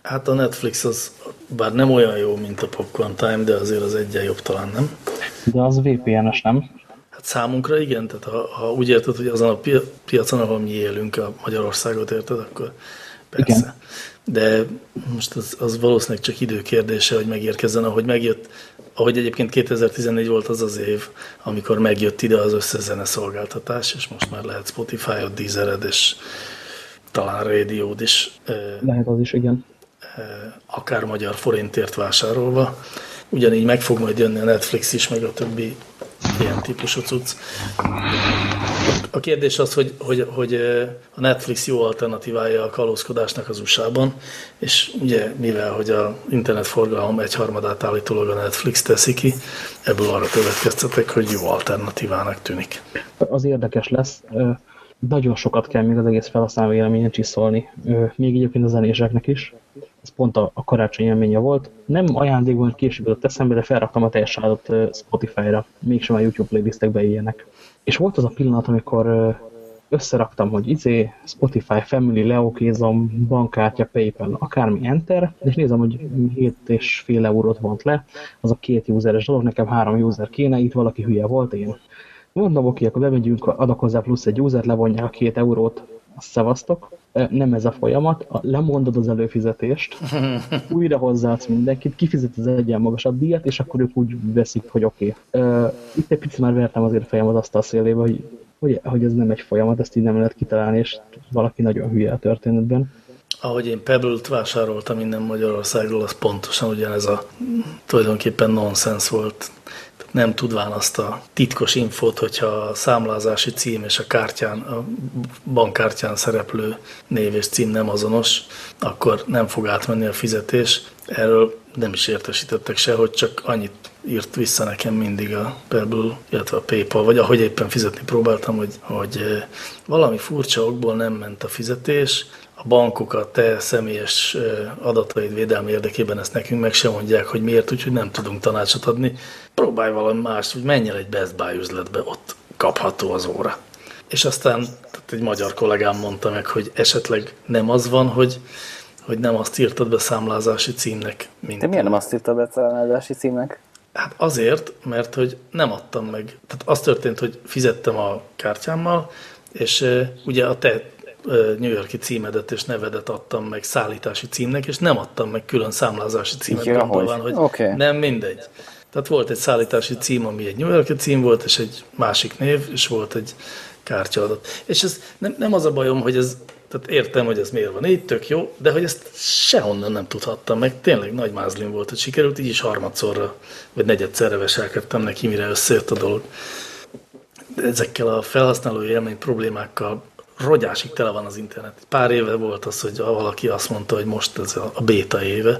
Hát a Netflix az bár nem olyan jó, mint a Popcorn Time, de azért az egyen jobb talán, nem? De az VPN-es, nem? Hát számunkra igen, tehát ha, ha úgy érted, hogy azon a piacon, ahol mi élünk, a Magyarországot érted, akkor persze. Igen. De most az, az valószínűleg csak idő kérdése, hogy megérkezzen, ahogy megjött, ahogy egyébként 2014 volt az az év, amikor megjött ide az összes zene szolgáltatás, és most már lehet Spotify-ot, Deezered, és talán rádiód is. Lehet az is, igen. Akár magyar forintért vásárolva. Ugyanígy meg fog majd jönni a Netflix is, meg a többi ilyen típusú cucc. A kérdés az, hogy, hogy, hogy a Netflix jó alternatívája a kalózkodásnak az USA-ban, és ugye mivel, hogy a internetforgalom egyharmadát állítólag a Netflix teszi ki, ebből arra következtetek, hogy jó alternatívának tűnik. Az érdekes lesz, nagyon sokat kell még az egész felhasználó véleményen csiszolni, még egyébként a zenéseknek is. Ez pont a, a karácsony élménye volt. Nem ajándékban, hogy később jutott eszembe, de felraktam a teljes sávot Spotify-ra, mégsem a YouTube playlistekbe ilyenek. És volt az a pillanat, amikor összeraktam, hogy izé, Spotify, Family, Leokézom, bankkártya, Paypal, akármi Enter, és nézem, hogy 7,5 eurót vont le, az a két useres dolog, nekem három user kéne, itt valaki hülye volt, én Mondom, oké, akkor bemegyünk, adok hozzá plusz egy user, levonják a két eurót, szevasztok. Nem ez a folyamat, lemondod az előfizetést, újra hozzáadsz mindenkit, kifizet az egyen magasabb díjat, és akkor ők úgy veszik, hogy oké. Okay. Itt egy picit már vertem azért fejem az asztal szélébe, hogy, hogy, hogy ez nem egy folyamat, ezt így nem lehet kitalálni, és valaki nagyon hülye a történetben ahogy én Pebble-t vásároltam innen Magyarországról, az pontosan ugyanez a tulajdonképpen nonsens volt nem tudván azt a titkos infót, hogyha a számlázási cím és a kártyán, a bankkártyán szereplő név és cím nem azonos, akkor nem fog átmenni a fizetés. Erről nem is értesítettek se, hogy csak annyit írt vissza nekem mindig a Pebble, illetve a PayPal, vagy ahogy éppen fizetni próbáltam, hogy, hogy eh, valami furcsa okból nem ment a fizetés, a bankok a te személyes adataid védelmi érdekében ezt nekünk meg sem mondják, hogy miért, úgyhogy nem tudunk tanácsot adni. Próbálj valami más, hogy menj el egy Best Buy üzletbe, ott kapható az óra. És aztán tehát egy magyar kollégám mondta meg, hogy esetleg nem az van, hogy, hogy nem azt írtad be számlázási címnek. Mint Te miért nem azt írtad be számlázási címnek? Hát azért, mert hogy nem adtam meg. Tehát az történt, hogy fizettem a kártyámmal, és ugye a te New Yorki címedet és nevedet adtam meg szállítási címnek, és nem adtam meg külön számlázási címet. Ja, hogy? hogy okay. nem mindegy. Tehát volt egy szállítási cím, ami egy New Yorki cím volt, és egy másik név, és volt egy kártyaadat. És ez nem, nem az a bajom, hogy ez, tehát értem, hogy ez miért van így, tök jó, de hogy ezt sehonnan nem tudhattam meg. Tényleg nagy mázlim volt, hogy sikerült, így is harmadszorra, vagy negyedszerre veselkedtem neki, mire összejött a dolog. De ezekkel a felhasználói élmény problémákkal rogyásig tele van az internet. Pár éve volt az, hogy valaki azt mondta, hogy most ez a béta éve,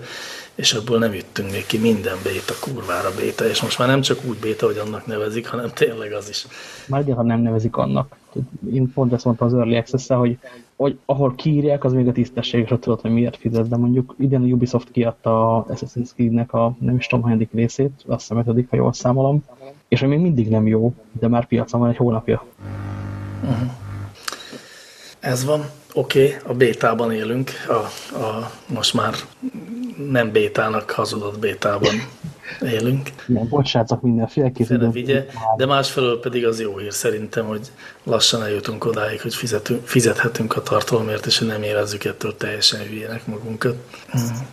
és ebből nem jöttünk még ki, minden béta, kurvára béta, és most már nem csak úgy béta, hogy annak nevezik, hanem tényleg az is. Már ha nem nevezik annak. Én pont ezt mondtam az Early access hogy, hogy ahol kiírják, az még a tisztességesre tudod, hogy miért fizet, de mondjuk idén a Ubisoft kiadta a Assassin's Creed-nek a nem is tudom, hanyadik részét, azt hiszem, ötödik, ha jól számolom, és még mindig nem jó, de már piacon van egy hónapja. Uh -huh. Ez van. Oké, okay, a bétában élünk, a, a, most már nem bétának hazudott bétában élünk. Nem, bocsátok mindenféle vigye, de másfelől pedig az jó hír szerintem, hogy lassan eljutunk odáig, hogy fizetünk, fizethetünk a tartalomért, és nem érezzük ettől teljesen hülyének magunkat.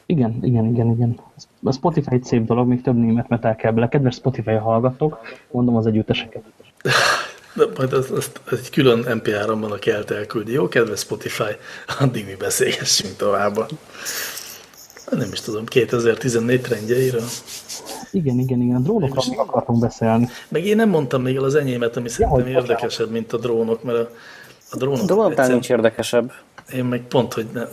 Igen, igen, igen, igen. A Spotify egy szép dolog, még több német metal kell bele. Kedves Spotify hallgatók, mondom az együtteseket. De majd azt, azt, az egy külön MP3-ban a kelt elküldi. Jó, kedves Spotify, addig mi beszélgessünk tovább. Nem is tudom, 2014 trendjeiről. Igen, igen, igen, a drónokról még akartunk beszélni. Meg én nem mondtam még el az enyémet, ami szerintem ja, érdekesebb, mint a drónok, mert a, a drónok... Drónoknál nincs érdekesebb. Én meg pont, hogy nem,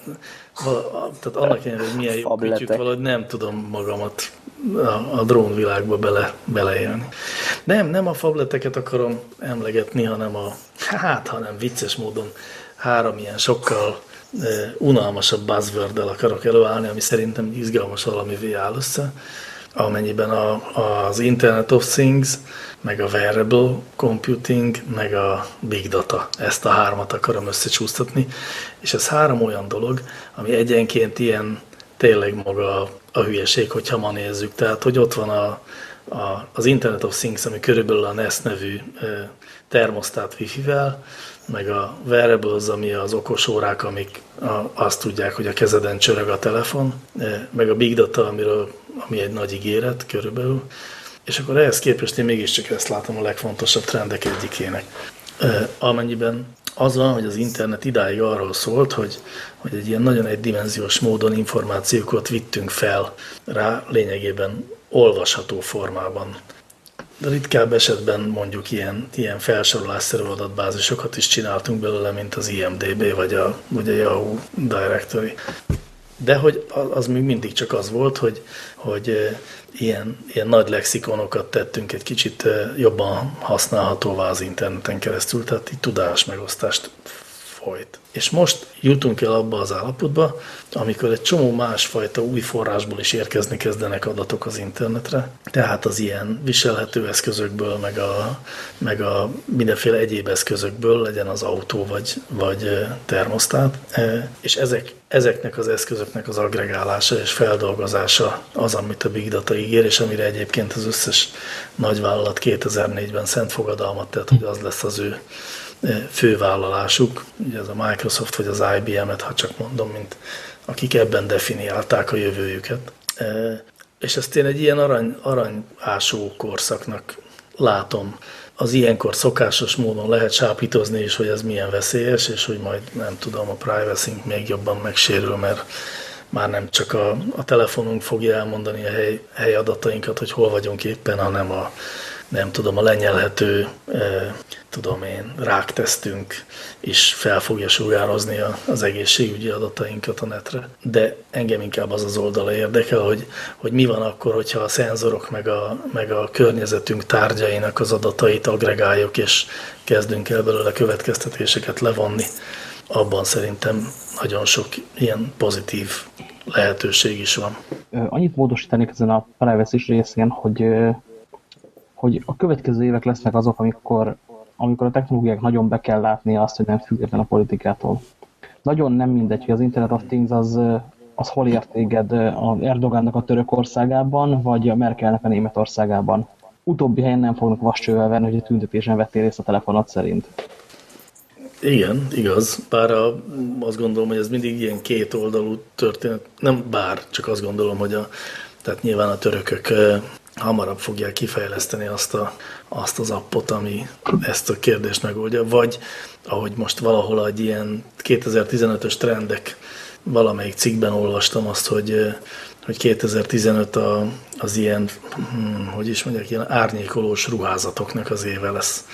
vala, tehát annak ellenére, hogy milyen jó kütyük, valahogy nem tudom magamat a, a drónvilágba bele, beleélni. Nem, nem a fableteket akarom emlegetni, hanem a, hát, hanem vicces módon három ilyen sokkal unalmasabb buzzword akarok előállni, ami szerintem izgalmas valamivé áll össze, amennyiben a, az Internet of Things, meg a Wearable Computing, meg a Big Data. Ezt a hármat akarom összecsúsztatni, és ez három olyan dolog, ami egyenként ilyen tényleg maga a, a hülyeség, hogyha ma nézzük. Tehát, hogy ott van a, a, az Internet of Things, ami körülbelül a NES nevű e, termosztát Wi-Fi-vel, meg a wearables, ami az okos órák, amik a, azt tudják, hogy a kezeden csörög a telefon, e, meg a Big Data, amiről, ami egy nagy ígéret körülbelül. És akkor ehhez képest én mégiscsak ezt látom a legfontosabb trendek egyikének. E, amennyiben az van, hogy az internet idáig arról szólt, hogy, hogy egy ilyen nagyon egydimenziós módon információkat vittünk fel rá lényegében olvasható formában. De ritkább esetben mondjuk ilyen, ilyen felsorolásszerű adatbázisokat is csináltunk belőle, mint az IMDB vagy a, vagy a Yahoo Directory. De hogy az még mindig csak az volt, hogy, hogy ilyen, ilyen nagy lexikonokat tettünk egy kicsit jobban használhatóvá az interneten keresztül, tehát így tudásmegosztást folyt. És most jutunk el abba az állapotba, amikor egy csomó másfajta új forrásból is érkezni kezdenek adatok az internetre, tehát az ilyen viselhető eszközökből, meg a, meg a mindenféle egyéb eszközökből, legyen az autó vagy, vagy termosztát, és ezek, ezeknek az eszközöknek az agregálása és feldolgozása az, amit a Big Data ígér, és amire egyébként az összes nagyvállalat 2004-ben szent fogadalmat tett, hogy az lesz az ő fővállalásuk, ugye ez a Microsoft vagy az IBM-et, ha csak mondom, mint akik ebben definiálták a jövőjüket. És ezt én egy ilyen arany, aranyásó korszaknak látom. Az ilyenkor szokásos módon lehet sápítozni is, hogy ez milyen veszélyes, és hogy majd nem tudom, a privacy még jobban megsérül, mert már nem csak a, a telefonunk fogja elmondani a hely, helyadatainkat, hogy hol vagyunk éppen, hanem a, nem tudom, a lenyelhető, tudom én, ráktesztünk is fel fogja sugározni az egészségügyi adatainkat a netre. De engem inkább az az oldala érdekel, hogy, hogy mi van akkor, hogyha a szenzorok meg a, meg a környezetünk tárgyainak az adatait agregáljuk, és kezdünk el belőle következtetéseket levonni. Abban szerintem nagyon sok ilyen pozitív lehetőség is van. Annyit módosítanék ezen a privacy részén, hogy hogy a következő évek lesznek azok, amikor, amikor a technológiák nagyon be kell látni azt, hogy nem független a politikától. Nagyon nem mindegy, hogy az Internet of Things az, az hol ért téged a Erdogánnak a Törökországában, vagy a Merkelnek a Németországában. Utóbbi helyen nem fognak vascsővel venni, hogy a tüntetésen vettél részt a telefonat szerint. Igen, igaz. Bár a, azt gondolom, hogy ez mindig ilyen két oldalú történet. Nem bár, csak azt gondolom, hogy a, tehát nyilván a törökök hamarabb fogják kifejleszteni azt, a, azt az appot, ami ezt a kérdést megoldja, vagy ahogy most valahol egy ilyen 2015-ös trendek valamelyik cikkben olvastam azt, hogy, hogy 2015 a, az ilyen, hm, hogy is mondják, ilyen árnyékolós ruházatoknak az éve lesz.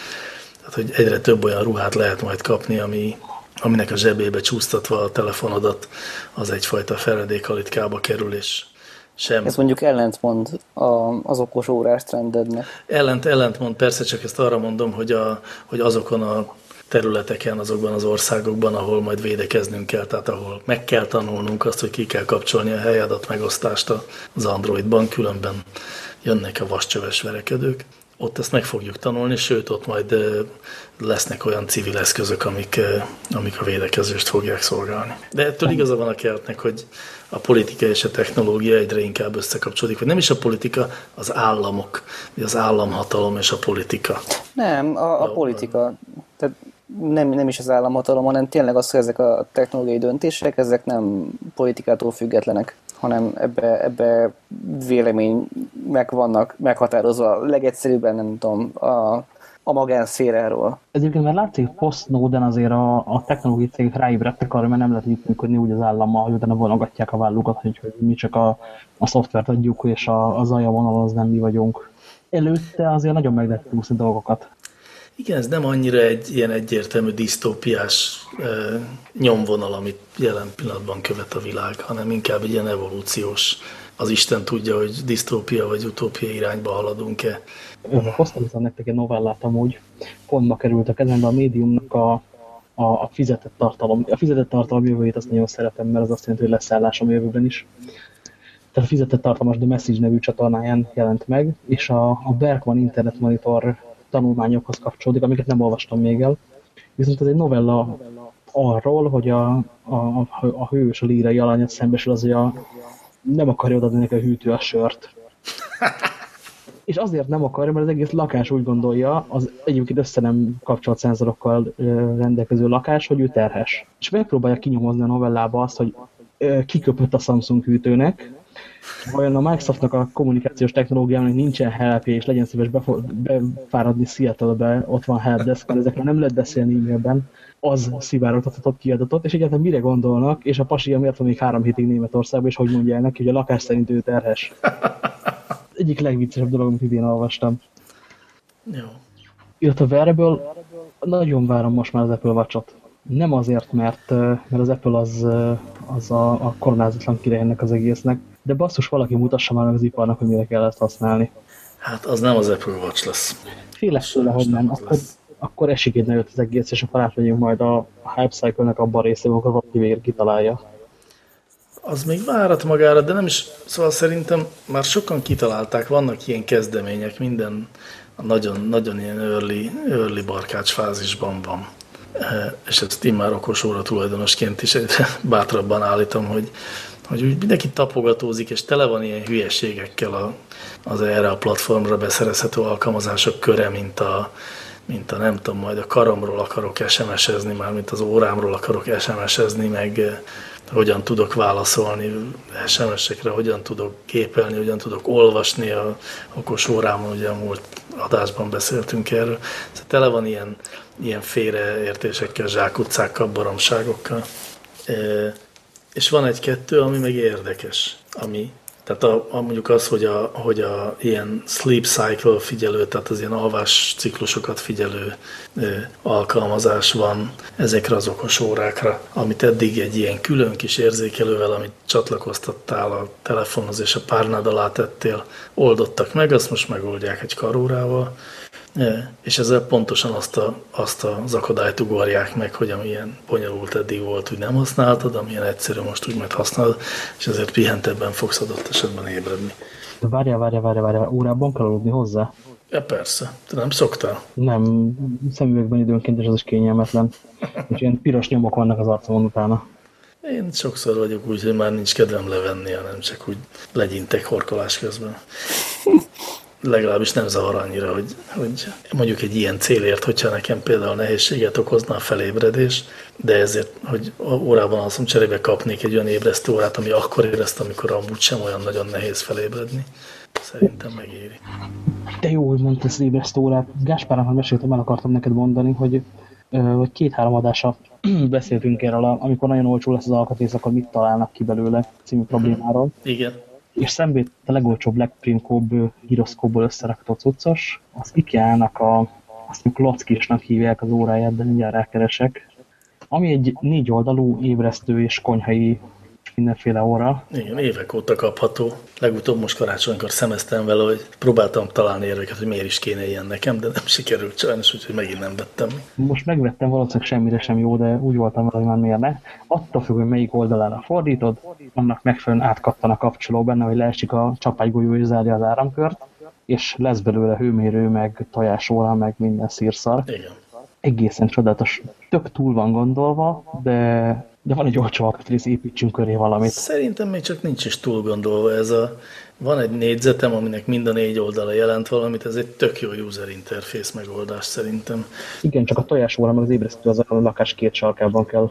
Tehát, hogy egyre több olyan ruhát lehet majd kapni, ami, aminek a zsebébe csúsztatva a telefonodat az egyfajta feledékalitkába kerül, és sem. Ez mondjuk ellentmond a, az okos órás trendednek. Ellent, ellentmond, persze, csak ezt arra mondom, hogy, a, hogy azokon a területeken, azokban az országokban, ahol majd védekeznünk kell, tehát ahol meg kell tanulnunk azt, hogy ki kell kapcsolni a helyadat megosztást az Androidban, különben jönnek a vascsöves verekedők. Ott ezt meg fogjuk tanulni, sőt, ott majd lesznek olyan civil eszközök, amik, amik a védekezést fogják szolgálni. De ettől igaza van a kertnek, hogy a politika és a technológia egyre inkább összekapcsolódik, vagy nem is a politika, az államok, vagy az államhatalom és a politika. Nem, a, a politika. Tehát nem, nem is az államhatalom, hanem tényleg az, hogy ezek a technológiai döntések, ezek nem politikától függetlenek, hanem ebbe, ebbe vélemény meg vannak meghatározva. Legegyszerűbben, nem tudom, a a magánszféráról. Egyébként már látszik, post Snowden azért a, a technológiai cégek ráébredtek arra, mert nem lehet így működni úgy az állammal, hogy utána vonogatják a vállukat, hogy, hogy mi csak a, a szoftvert adjuk, és a, az vonal az nem mi vagyunk. Előtte azért nagyon meg lehet úszni dolgokat. Igen, ez nem annyira egy ilyen egyértelmű disztópiás e, nyomvonal, amit jelen pillanatban követ a világ, hanem inkább egy ilyen evolúciós, az Isten tudja, hogy disztópia vagy utópia irányba haladunk-e hoztam ezen nektek egy novellát amúgy, pont ma került a kezembe a médiumnak a, a, a fizetett tartalom. A fizetett tartalom jövőjét azt nagyon szeretem, mert az azt jelenti, hogy lesz állás a jövőben is. Tehát a fizetett tartalmas The Message nevű csatornáján jelent meg, és a, a Berkman Internet Monitor tanulmányokhoz kapcsolódik, amiket nem olvastam még el. Viszont ez egy novella arról, hogy a, a, a hős, a lírai alanya szembesül az, hogy a, nem akarja odaadni neki a hűtő a sört. És azért nem akarja, mert az egész lakás úgy gondolja, az egyébként össze nem kapcsolat szenzorokkal rendelkező lakás, hogy ő terhes. És megpróbálja kinyomozni a novellába azt, hogy kiköpött a Samsung hűtőnek, vajon a Microsoftnak a kommunikációs technológiának nincsen help és legyen szíves befáradni Seattle-be, ott van helpdesk, ezekről nem lehet beszélni e-mailben, az szivárogtatott kiadatot, és egyáltalán mire gondolnak, és a pasi miért van még három hétig Németországban, és hogy mondja el neki, hogy a lakás szerint ő terhes. Egyik legviccesebb dolog, amit idén olvastam. Jó. Illetve a Wearable, nagyon várom most már az Apple Watch-ot. Nem azért, mert, mert az Apple az, az a, a koronázatlan kirejének az egésznek, de basszus valaki mutassa már az iparnak, hogy mire kell ezt használni. Hát az nem az Apple Watch lesz. Félek tőle, hogy nem. Akkor, akkor esik egy nagyot az egész, és akkor átmegyünk majd a Hype Cycle-nek abban a részében, amikor valaki végre kitalálja. Az még várat magára, de nem is, szóval szerintem már sokan kitalálták, vannak ilyen kezdemények, minden nagyon, nagyon ilyen early, early barkács fázisban van. E, és ezt én már okos óra tulajdonosként is bátrabban állítom, hogy, hogy úgy mindenki tapogatózik, és tele van ilyen hülyeségekkel a, az erre a platformra beszerezhető alkalmazások köre, mint a, mint a nem tudom, majd a karomról akarok SMS-ezni, már mint az órámról akarok SMS-ezni, meg eh, hogyan tudok válaszolni SMS-ekre, hogyan tudok képelni, hogyan tudok olvasni a okos órámon, ugye a múlt adásban beszéltünk erről. Szóval tele van ilyen, ilyen félreértésekkel, zsákutcákkal, baromságokkal. És van egy-kettő, ami meg érdekes, ami tehát a, a, mondjuk az, hogy a, hogy a ilyen sleep cycle figyelő, tehát az ilyen alvás ciklusokat figyelő ö, alkalmazás van ezekre az okos órákra, amit eddig egy ilyen külön kis érzékelővel, amit csatlakoztattál a telefonhoz és a párnád alá tettél, oldottak meg, azt most megoldják egy karórával, és ezzel pontosan azt, a, azt az akadályt ugorják meg, hogy amilyen bonyolult eddig volt, úgy nem használtad, amilyen egyszerű most úgy majd használod, és ezért pihentebben fogsz adott esetben ébredni. De várjál, várjál, várjál, várjál, órában kell aludni hozzá? Ja, persze. Te nem szoktál? Nem, szemüvegben időnként, és az is kényelmetlen. És ilyen piros nyomok vannak az arcomon utána. Én sokszor vagyok úgy, hogy már nincs kedvem levenni, hanem csak úgy legyintek horkolás közben legalábbis nem zavar annyira, hogy, hogy mondjuk egy ilyen célért, hogyha nekem például nehézséget okozna a felébredés, de ezért, hogy órában alszom cserébe kapnék egy olyan ébresztő órát, ami akkor érezt, amikor amúgy sem olyan nagyon nehéz felébredni. Szerintem megéri. De jó, hogy mondta az ébresztő órát. Gáspárnak meséltem, el akartam neked mondani, hogy, hogy két-három adása beszéltünk erről, amikor nagyon olcsó lesz az alkatrész, akkor mit találnak ki belőle című problémáról. Igen és szembét a legolcsóbb, legprinkóbb gyroszkóból összerakott cuccos, az IKEA-nak a, azt mondjuk Lockisnak hívják az óráját, de mindjárt rákeresek, ami egy négy oldalú ébresztő és konyhai mindenféle óra. Igen, évek óta kapható. Legutóbb most karácsonykor szemeztem vele, hogy próbáltam találni érveket, hogy miért is kéne ilyen nekem, de nem sikerült sajnos, úgyhogy megint nem vettem. Most megvettem, valószínűleg semmire sem jó, de úgy voltam vele, hogy már miért ne. Attól függ, hogy melyik oldalára fordítod, annak megfelelően átkattan a kapcsoló benne, hogy leesik a csapágygolyó és zárja az áramkört, és lesz belőle hőmérő, meg tojásóra, meg minden szírszar. Igen. Egészen csodálatos. Tök túl van gondolva, de de van egy olcsó alkatrész, építsünk köré valamit. Szerintem még csak nincs is túl gondolva ez a... Van egy négyzetem, aminek mind a négy oldala jelent valamit, ez egy tök jó user interface megoldás szerintem. Igen, csak a tojás óra meg az ébresztő az a lakás két sarkában kell.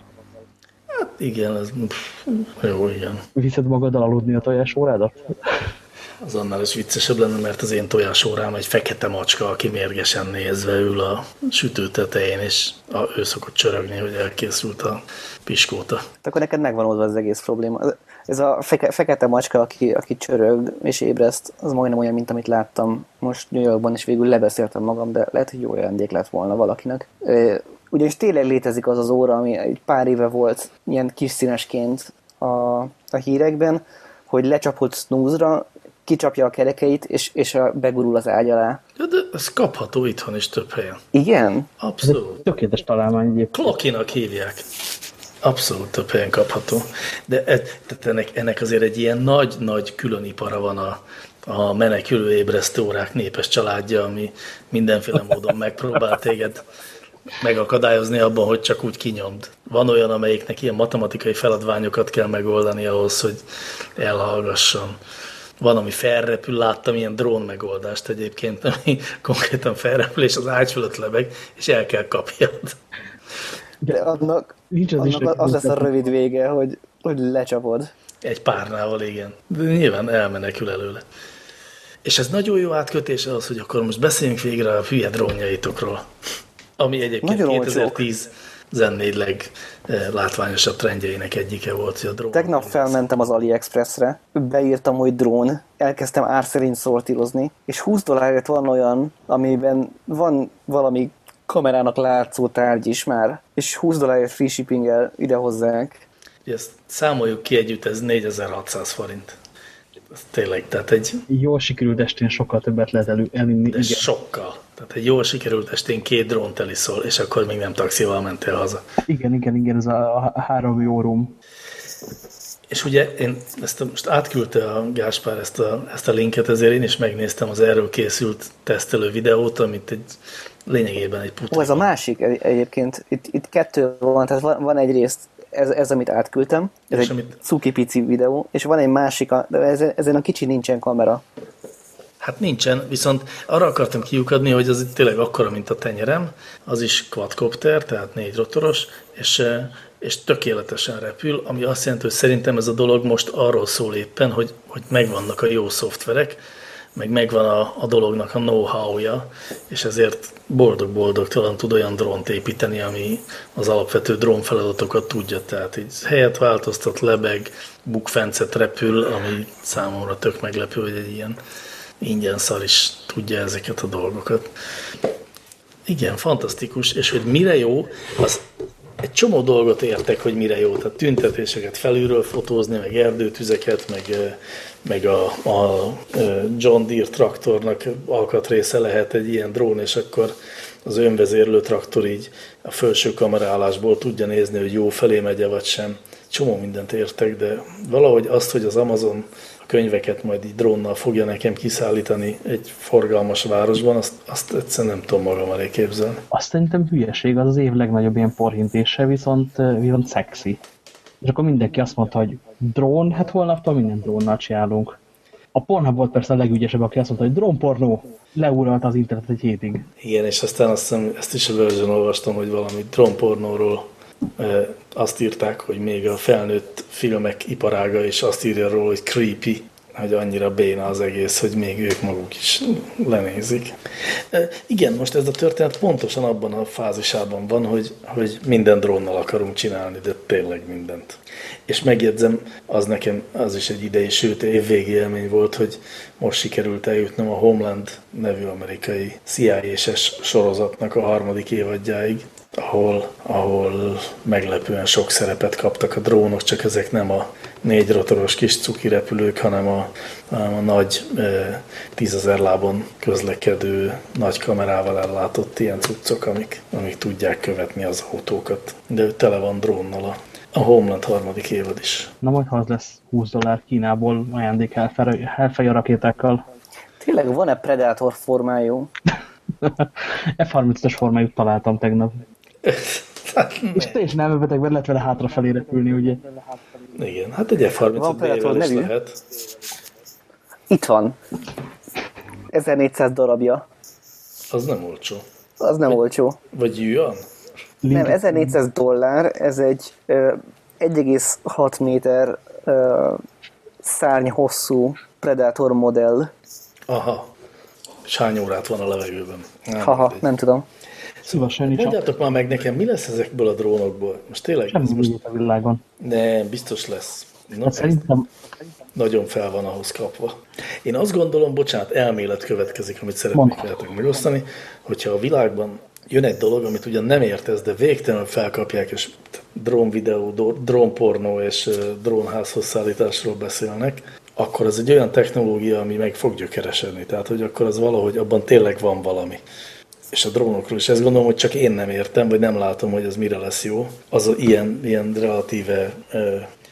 Hát igen, ez pff, jó, igen. Viszed magaddal aludni a tojás órádat? Az annál is viccesebb lenne, mert az én tojásórám egy fekete macska, aki mérgesen nézve ül a sütő tetején, és a, ő szokott csörögni, hogy elkészült a piskóta. Akkor neked megvan oldva az egész probléma. Ez a feke, fekete macska, aki, aki csörög és ébreszt, az majdnem olyan, mint amit láttam most New Yorkban, és végül lebeszéltem magam, de lehet, hogy jó ajándék lett volna valakinek. Ugyanis tényleg létezik az az óra, ami egy pár éve volt ilyen kis színesként a, a hírekben, hogy lecsapott snooze kicsapja a kerekeit, és, és a, begurul az ágy alá. Ja, de ez kapható itthon is több helyen. Igen? Abszolút. Tökéletes találmány egyébként. Klokinak hívják. Abszolút több helyen kapható. De tehát ennek, ennek azért egy ilyen nagy-nagy különipara van a, a menekülő ébresztő órák népes családja, ami mindenféle módon megpróbál téged megakadályozni abban, hogy csak úgy kinyomd. Van olyan, amelyiknek ilyen matematikai feladványokat kell megoldani ahhoz, hogy elhallgasson. Van, ami felrepül, láttam ilyen drón megoldást egyébként, ami konkrétan felrepül, és az ágy fölött lebeg, és el kell kapjad. De annak, Nincs az, annak az lesz a rövid vége, hogy, hogy lecsapod. Egy párnával, igen. De nyilván elmenekül előle. És ez nagyon jó átkötés az, hogy akkor most beszéljünk végre a hülye drónjaitokról. Ami egyébként Nagyon 2010 14 leglátványosabb trendjeinek egyike volt, hogy a drón. Tegnap felmentem az AliExpressre, beírtam, hogy drón, elkezdtem ár szerint szortírozni, és 20 dollárért van olyan, amiben van valami kamerának látszó tárgy is már, és 20 dollárért free shipping idehozzák. Ezt számoljuk ki együtt, ez 4600 forint. Ez tényleg, tehát egy Jól sikerült estén sokkal többet lehet elő, elinni. de Igen. sokkal. Tehát egy jól sikerült estén két drónt eliszol, és akkor még nem taxival mentél haza. igen, igen, igen, ez a, a három jó rum. És ugye én ezt a, most átküldte a Gáspár ezt a, ezt a linket, ezért én is megnéztem az erről készült tesztelő videót, amit egy lényegében egy putri. Ó, ez a másik egy- egyébként, itt, itt kettő van, tehát van, van egy részt, ez, ez, amit átküldtem, ez És egy amit- cuki pici videó, és van egy másik, de ezen, ezen a kicsi nincsen kamera. Hát nincsen, viszont arra akartam kiukadni, hogy az itt tényleg akkora, mint a tenyerem, az is quadcopter, tehát négy rotoros, és, eh, és tökéletesen repül, ami azt jelenti, hogy szerintem ez a dolog most arról szól éppen, hogy, hogy megvannak a jó szoftverek, meg megvan a, a dolognak a know-how-ja, és ezért boldog-boldogtalan tud olyan drónt építeni, ami az alapvető drón feladatokat tudja. Tehát így helyet változtat, lebeg, bukfencet repül, ami számomra tök meglepő, hogy egy ilyen ingyen szar is tudja ezeket a dolgokat. Igen, fantasztikus, és hogy mire jó, az egy csomó dolgot értek, hogy mire jó. Tehát tüntetéseket felülről fotózni, meg erdőtüzeket, meg, meg a, a John Deere traktornak alkatrésze lehet egy ilyen drón, és akkor az önvezérlő traktor így a felső kamerálásból tudja nézni, hogy jó felé megy vagy sem. Csomó mindent értek, de valahogy azt, hogy az Amazon könyveket majd így drónnal fogja nekem kiszállítani egy forgalmas városban, azt, azt egyszerűen nem tudom magam elé képzelni. Azt szerintem hülyeség, az az év legnagyobb ilyen porhintése, viszont, viszont szexi. És akkor mindenki azt mondta, hogy drón, hát holnaptól minden drónnal csinálunk. A Pornhub volt persze a legügyesebb, aki azt mondta, hogy drónpornó, leuralta az internet egy hétig. Igen, és aztán azt hiszem, ezt is a version olvastam, hogy valami drónpornóról azt írták, hogy még a felnőtt filmek iparága is azt írja róla, hogy creepy, hogy annyira béna az egész, hogy még ők maguk is lenézik. Igen, most ez a történet pontosan abban a fázisában van, hogy, hogy minden drónnal akarunk csinálni, de tényleg mindent. És megjegyzem, az nekem az is egy idei, sőt évvégi élmény volt, hogy most sikerült eljutnom a Homeland nevű amerikai CIA-ses sorozatnak a harmadik évadjáig, ahol, ahol meglepően sok szerepet kaptak a drónok, csak ezek nem a négy rotoros kis cuki repülők, hanem a, hanem a nagy e, tízezer lábon közlekedő, nagy kamerával ellátott ilyen cuccok, amik, amik tudják követni az autókat. De tele van drónnal a, a Homeland harmadik évad is. Na majd ha az lesz 20 dollár Kínából ajándék Hellfire rakétákkal. Tényleg van-e Predator formájú? F-35-es formájút találtam tegnap. Hát, És te is nem övetek, mert lehet vele hátrafelé repülni, ugye? igen, hát egy Van F-35 Predator B-vel is nevű? lehet. Itt van. 1400 darabja. Az nem olcsó. Az nem olcsó. Vagy Yuan? Nem, 1400 dollár, ez egy ö, 1,6 méter szárny hosszú Predator modell. Aha. És hány órát van a levegőben? Nem, Haha, nem tudom. Szívesen is. Mondjátok már meg nekem, mi lesz ezekből a drónokból? Most tényleg, ez Semmi most most... a világon. nem, biztos lesz. Na, Hát ez szerintem nagyon fel van ahhoz kapva. Én azt gondolom, bocsánat, elmélet következik, amit szeretnék veletek megosztani, hogyha a világban jön egy dolog, amit ugyan nem értesz, de végtelenül felkapják, és drón videó, drónpornó és ö, drónházhoz szállításról beszélnek, akkor az egy olyan technológia, ami meg fog gyökeresedni. Tehát, hogy akkor az valahogy abban tényleg van valami. És a drónokról is ezt gondolom, hogy csak én nem értem, vagy nem látom, hogy ez mire lesz jó. Az a ilyen, ilyen relatíve,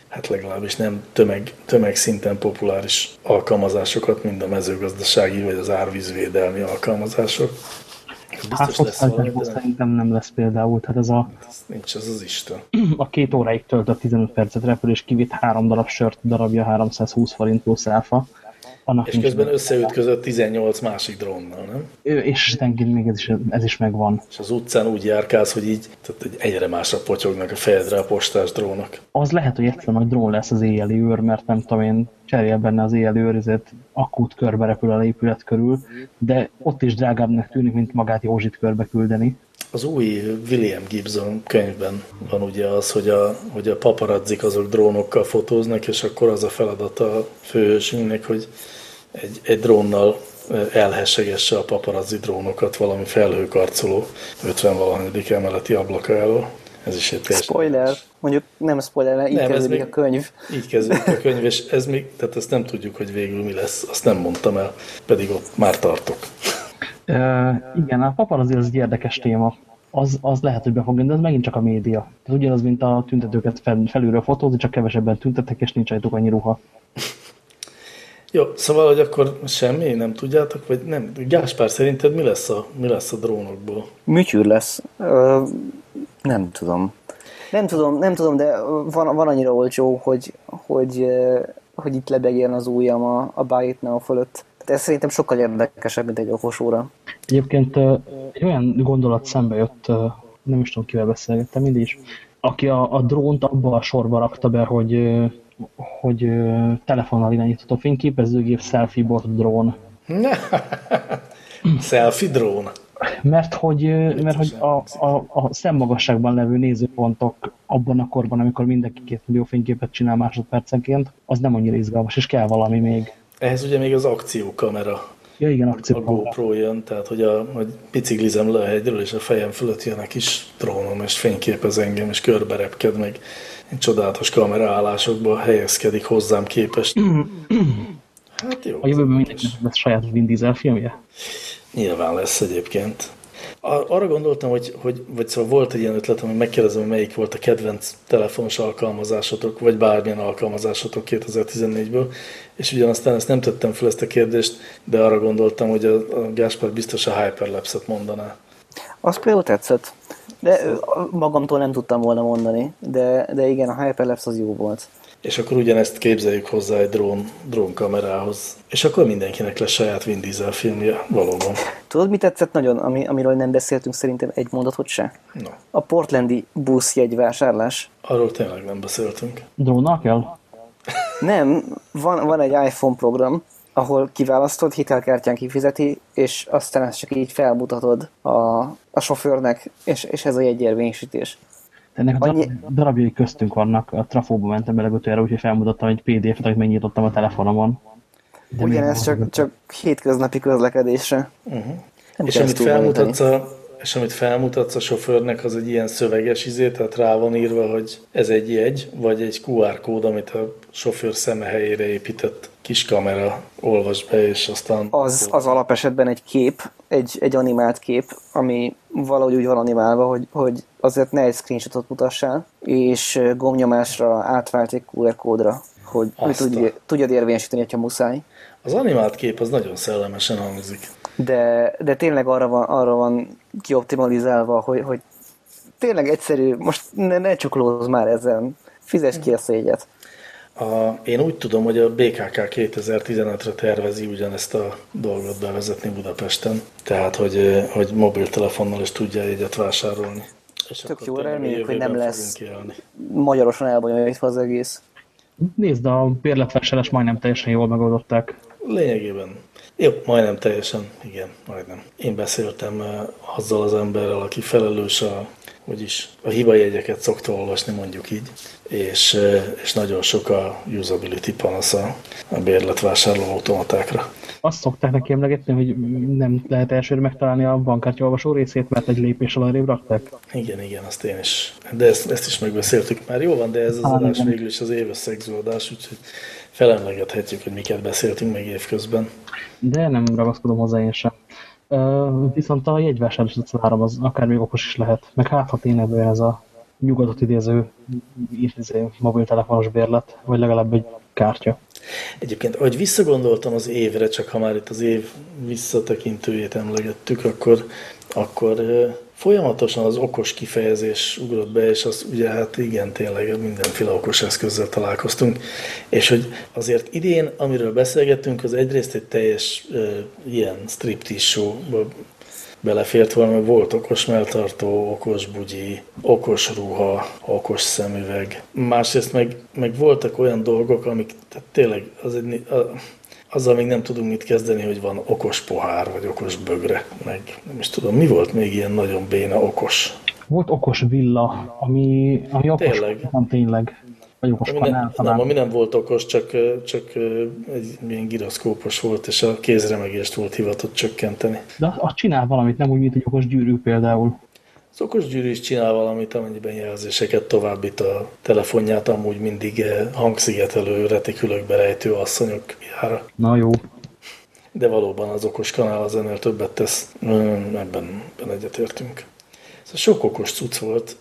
hát legalábbis nem tömeg, tömegszinten populáris alkalmazásokat, mint a mezőgazdasági vagy az árvízvédelmi alkalmazások. Hát fosztáltásból szerintem nem lesz például, tehát ez a... Ez nincs, ez az Isten. A két óráig töltött 15 percet repül, és kivitt három darab sört, darabja 320 forint plusz áfa. Annak és közben összeütközött 18 másik drónnal, nem? És tenként még ez is, ez is megvan. És az utcán úgy járkálsz, hogy így tehát egyre másra potyognak a fejedre a postás drónok. Az lehet, hogy egyszer nagy drón lesz az éjjeli őr, mert nem tudom én, cserél benne az éjjeli őrizet, akut körbe repül a épület körül, de ott is drágábbnak tűnik, mint magát Józsit körbe küldeni. Az új William Gibson könyvben van ugye az, hogy a, hogy a paparazzik azok drónokkal fotóznak, és akkor az a feladata a főhősünknek, hogy egy, egy drónnal elhessegesse a paparazzi drónokat valami felhőkarcoló 50-valahanyadik emeleti ablaka elől. Ez is egy teljesen... Spoiler. Mondjuk nem spoiler, így nem, kezdődik a könyv. Így kezdődik a könyv, és ez még, tehát ezt nem tudjuk, hogy végül mi lesz. Azt nem mondtam el, pedig ott már tartok. Uh, igen, a paparazzi az egy érdekes téma. Az, az lehet, hogy be fog de ez megint csak a média. Ez ugyanaz, mint a tüntetőket fel, felülről fotózni, csak kevesebben tüntetek, és nincs rajtuk annyi ruha. Jó, szóval, hogy akkor semmi, nem tudjátok, vagy nem? Gáspár, szerinted mi lesz a, mi lesz a drónokból? Műtyűr lesz. Ö, nem tudom. Nem tudom, nem tudom, de van, van annyira olcsó, hogy, hogy, hogy itt lebegjen az ujjam a, a Buy It Now fölött. Tehát ez szerintem sokkal érdekesebb, mint egy okos óra. Egyébként egy olyan gondolat szembe jött, nem is tudom, kivel beszélgettem, mindig is, aki a, a drónt abba a sorba rakta be, hogy hogy telefonnal irányított a fényképezőgép selfie bot drón. selfie drón? Mert hogy, mert hogy a, a, a szemmagasságban levő nézőpontok abban a korban, amikor mindenki két millió fényképet csinál másodpercenként, az nem annyira izgalmas, és kell valami még. Ehhez ugye még az akciókamera. Ja, igen, akciókamera. A GoPro jön, tehát hogy, a, hogy biciklizem le a hegyről, és a fejem fölött jön a kis drónom, és fényképez engem, és körberepked meg csodálatos kameraállásokban helyezkedik hozzám képest. Hát jó. A jövőben mindenki lesz saját Vin Diesel filmje? Nyilván lesz egyébként. Arra gondoltam, hogy, hogy vagy szóval volt egy ilyen ötletem, hogy megkérdezem, hogy melyik volt a kedvenc telefonos alkalmazásotok, vagy bármilyen alkalmazásotok 2014-ből, és ugyanaztán ezt nem tettem fel ezt a kérdést, de arra gondoltam, hogy a, a Gáspár biztos a Hyperlapse-et mondaná. Az például tetszett. De magamtól nem tudtam volna mondani, de, de igen, a Hyperlapse az jó volt. És akkor ugyanezt képzeljük hozzá egy drón, drón kamerához. És akkor mindenkinek lesz saját Vin Diesel filmje, valóban. Tudod, mi tetszett nagyon, ami, amiről nem beszéltünk szerintem egy mondatot se? No. A portlandi buszjegyvásárlás. Arról tényleg nem beszéltünk. Drónnal kell? Nem, van, van egy iPhone program, ahol kiválasztod, hitelkártyán kifizeti, és aztán ezt csak így felmutatod a, a sofőrnek, és, és ez a jegyérvényesítés. Ennek a Annyi... darabjai köztünk vannak, a trafóba mentem be legutóbb, úgyhogy felmutattam egy PDF-et, amit megnyitottam a telefonomon. De Ugyanez csak, csak hétköznapi közlekedésre. Uh-huh. és amit felmutatsz a, és amit felmutatsz a sofőrnek, az egy ilyen szöveges izé, tehát rá van írva, hogy ez egy jegy, vagy egy QR kód, amit a sofőr szeme helyére épített kis kamera olvas be, és aztán... Az, az alapesetben egy kép, egy, egy animált kép, ami valahogy úgy van animálva, hogy, hogy azért ne egy screenshotot mutassál, és gomnyomásra átvált egy QR kódra, hogy tudj, tudjad érvényesíteni, ha muszáj. Az animált kép az nagyon szellemesen hangzik. De, de tényleg arra van, arra van kioptimalizálva, hogy, hogy tényleg egyszerű, most ne, ne csuklózz már ezzel, fizes ki a szégyet. A, én úgy tudom, hogy a BKK 2015-re tervezi ugyanezt a dolgot bevezetni Budapesten, tehát hogy, hogy mobiltelefonnal is tudja egyet vásárolni. És Tök jó, reméljük, hogy nem lesz magyarosan elbonyolítva az egész. Nézd, a bérletvásárlás majdnem teljesen jól megoldották. Lényegében. Jó, majdnem teljesen, igen, majdnem. Én beszéltem azzal az emberrel, aki felelős a, is, a hibajegyeket szokta olvasni, mondjuk így, és, és nagyon sok a usability panasza a bérletvásárló automatákra. Azt szokták neki emlegetni, hogy nem lehet elsőre megtalálni a bankkártya olvasó részét, mert egy lépés alárébb rakták? Igen, igen, azt én is. De ezt, ezt is megbeszéltük már. Jó van, de ez az Há, adás igen. végül is az évösszegző adás, úgyhogy felemlegethetjük, hogy miket beszéltünk meg évközben. De nem ragaszkodom hozzá én sem. Viszont a jegyvásárlást várom, az akár még okos is lehet. Meg hát, ha tényleg ez a nyugodot idéző izé, mobiltelefonos bérlet, vagy legalább egy kártya. Egyébként, ahogy visszagondoltam az évre, csak ha már itt az év visszatekintőjét emlegettük, akkor, akkor folyamatosan az okos kifejezés ugrott be, és az ugye hát igen, tényleg mindenféle okos eszközzel találkoztunk, és hogy azért idén, amiről beszélgettünk, az egyrészt egy teljes uh, ilyen striptease show belefért volna, volt okos melltartó, okos bugyi, okos ruha, okos szemüveg. Másrészt meg, meg voltak olyan dolgok, amik tehát tényleg az egy, a, azzal még nem tudunk mit kezdeni, hogy van okos pohár, vagy okos bögre, meg nem is tudom, mi volt még ilyen nagyon béna okos? Volt okos villa, ami, ami okos, tényleg. nem tényleg. Vagy okos ami panel, nem, nem, ami nem volt okos, csak, csak egy ilyen giroszkópos volt, és a kézremegést volt hivatott csökkenteni. De az csinál valamit, nem úgy, mint egy okos gyűrű például. Az okos gyűrű is csinál valamit, amennyiben jelzéseket továbbít a telefonját, amúgy mindig hangszigetelő, retikülökbe rejtő asszonyok jára. Na jó. De valóban az okos kanál az ennél többet tesz, ebben, ebben egyetértünk. Szóval sok okos cucc volt,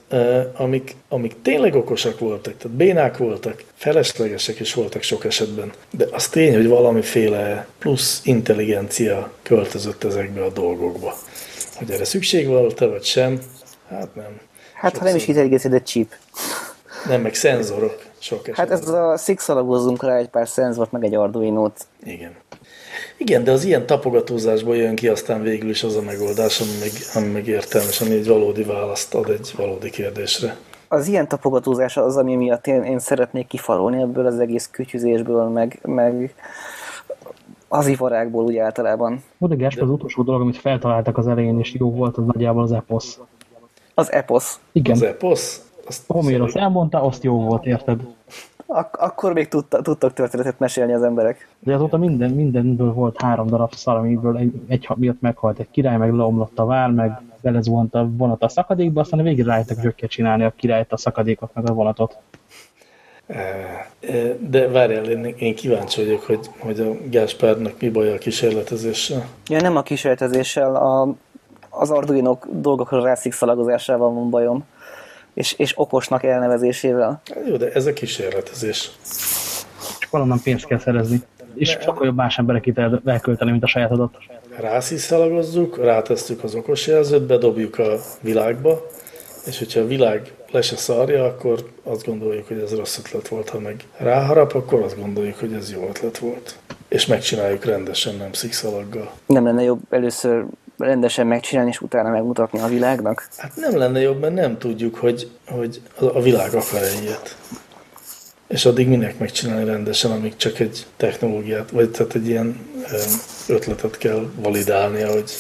amik, amik tényleg okosak voltak, tehát bénák voltak, feleslegesek is voltak sok esetben, de az tény, hogy valamiféle plusz intelligencia költözött ezekbe a dolgokba. Hogy erre szükség volt-e, vagy sem, hát nem. Hát Sokszor. ha nem is de chip. Nem, meg szenzorok sok esetben. Hát ez a Six alapozunk rá egy pár szenzort, meg egy Arduino-t. Igen. Igen, de az ilyen tapogatózásból jön ki aztán végül is az a megoldás, ami meg, ami meg értelmes, ami egy valódi választ ad egy valódi kérdésre. Az ilyen tapogatózás az, ami miatt én, én szeretnék kifalolni ebből az egész kütyüzésből, meg, meg az ivarákból úgy általában. Gáspár, az utolsó dolog, amit feltaláltak az elején, és jó volt, az nagyjából az EPOS. Az EPOS? Igen. Az EPOS? Azt Homérosz elmondta, azt jó volt, érted? Ak- akkor még tudta, tudtak történetet mesélni az emberek. De azóta minden, mindenből volt három darab szar, amiből egy, egy miatt meghalt egy király, meg leomlott a vár, meg belezuhant a vonat a szakadékba, aztán a végén rájöttek zsökket csinálni a királyt, a szakadékot, meg a vonatot. De várjál, én, én kíváncsi vagyok, hogy, hogy a Gáspárnak mi baj a kísérletezéssel. Ja, nem a kísérletezéssel, a, az Arduino dolgokra rászikszalagozásával van bajom és, és okosnak elnevezésével. Jó, de ez a kísérletezés. Csak valonnan pénzt kell szerezni. És ne, sokkal jobb más emberek itt elkölteni, mint a saját adat. Rásziszalagozzuk, rátesztük az okos jelzőt, bedobjuk a világba, és hogyha a világ le se szarja, akkor azt gondoljuk, hogy ez rossz ötlet volt, ha meg ráharap, akkor azt gondoljuk, hogy ez jó ötlet volt. És megcsináljuk rendesen, nem szikszalaggal. Nem lenne jobb először rendesen megcsinálni, és utána megmutatni a világnak? Hát nem lenne jobb, mert nem tudjuk, hogy, hogy a világ akar-e ilyet. És addig minek megcsinálni rendesen, amíg csak egy technológiát, vagy tehát egy ilyen ötletet kell validálni, hogy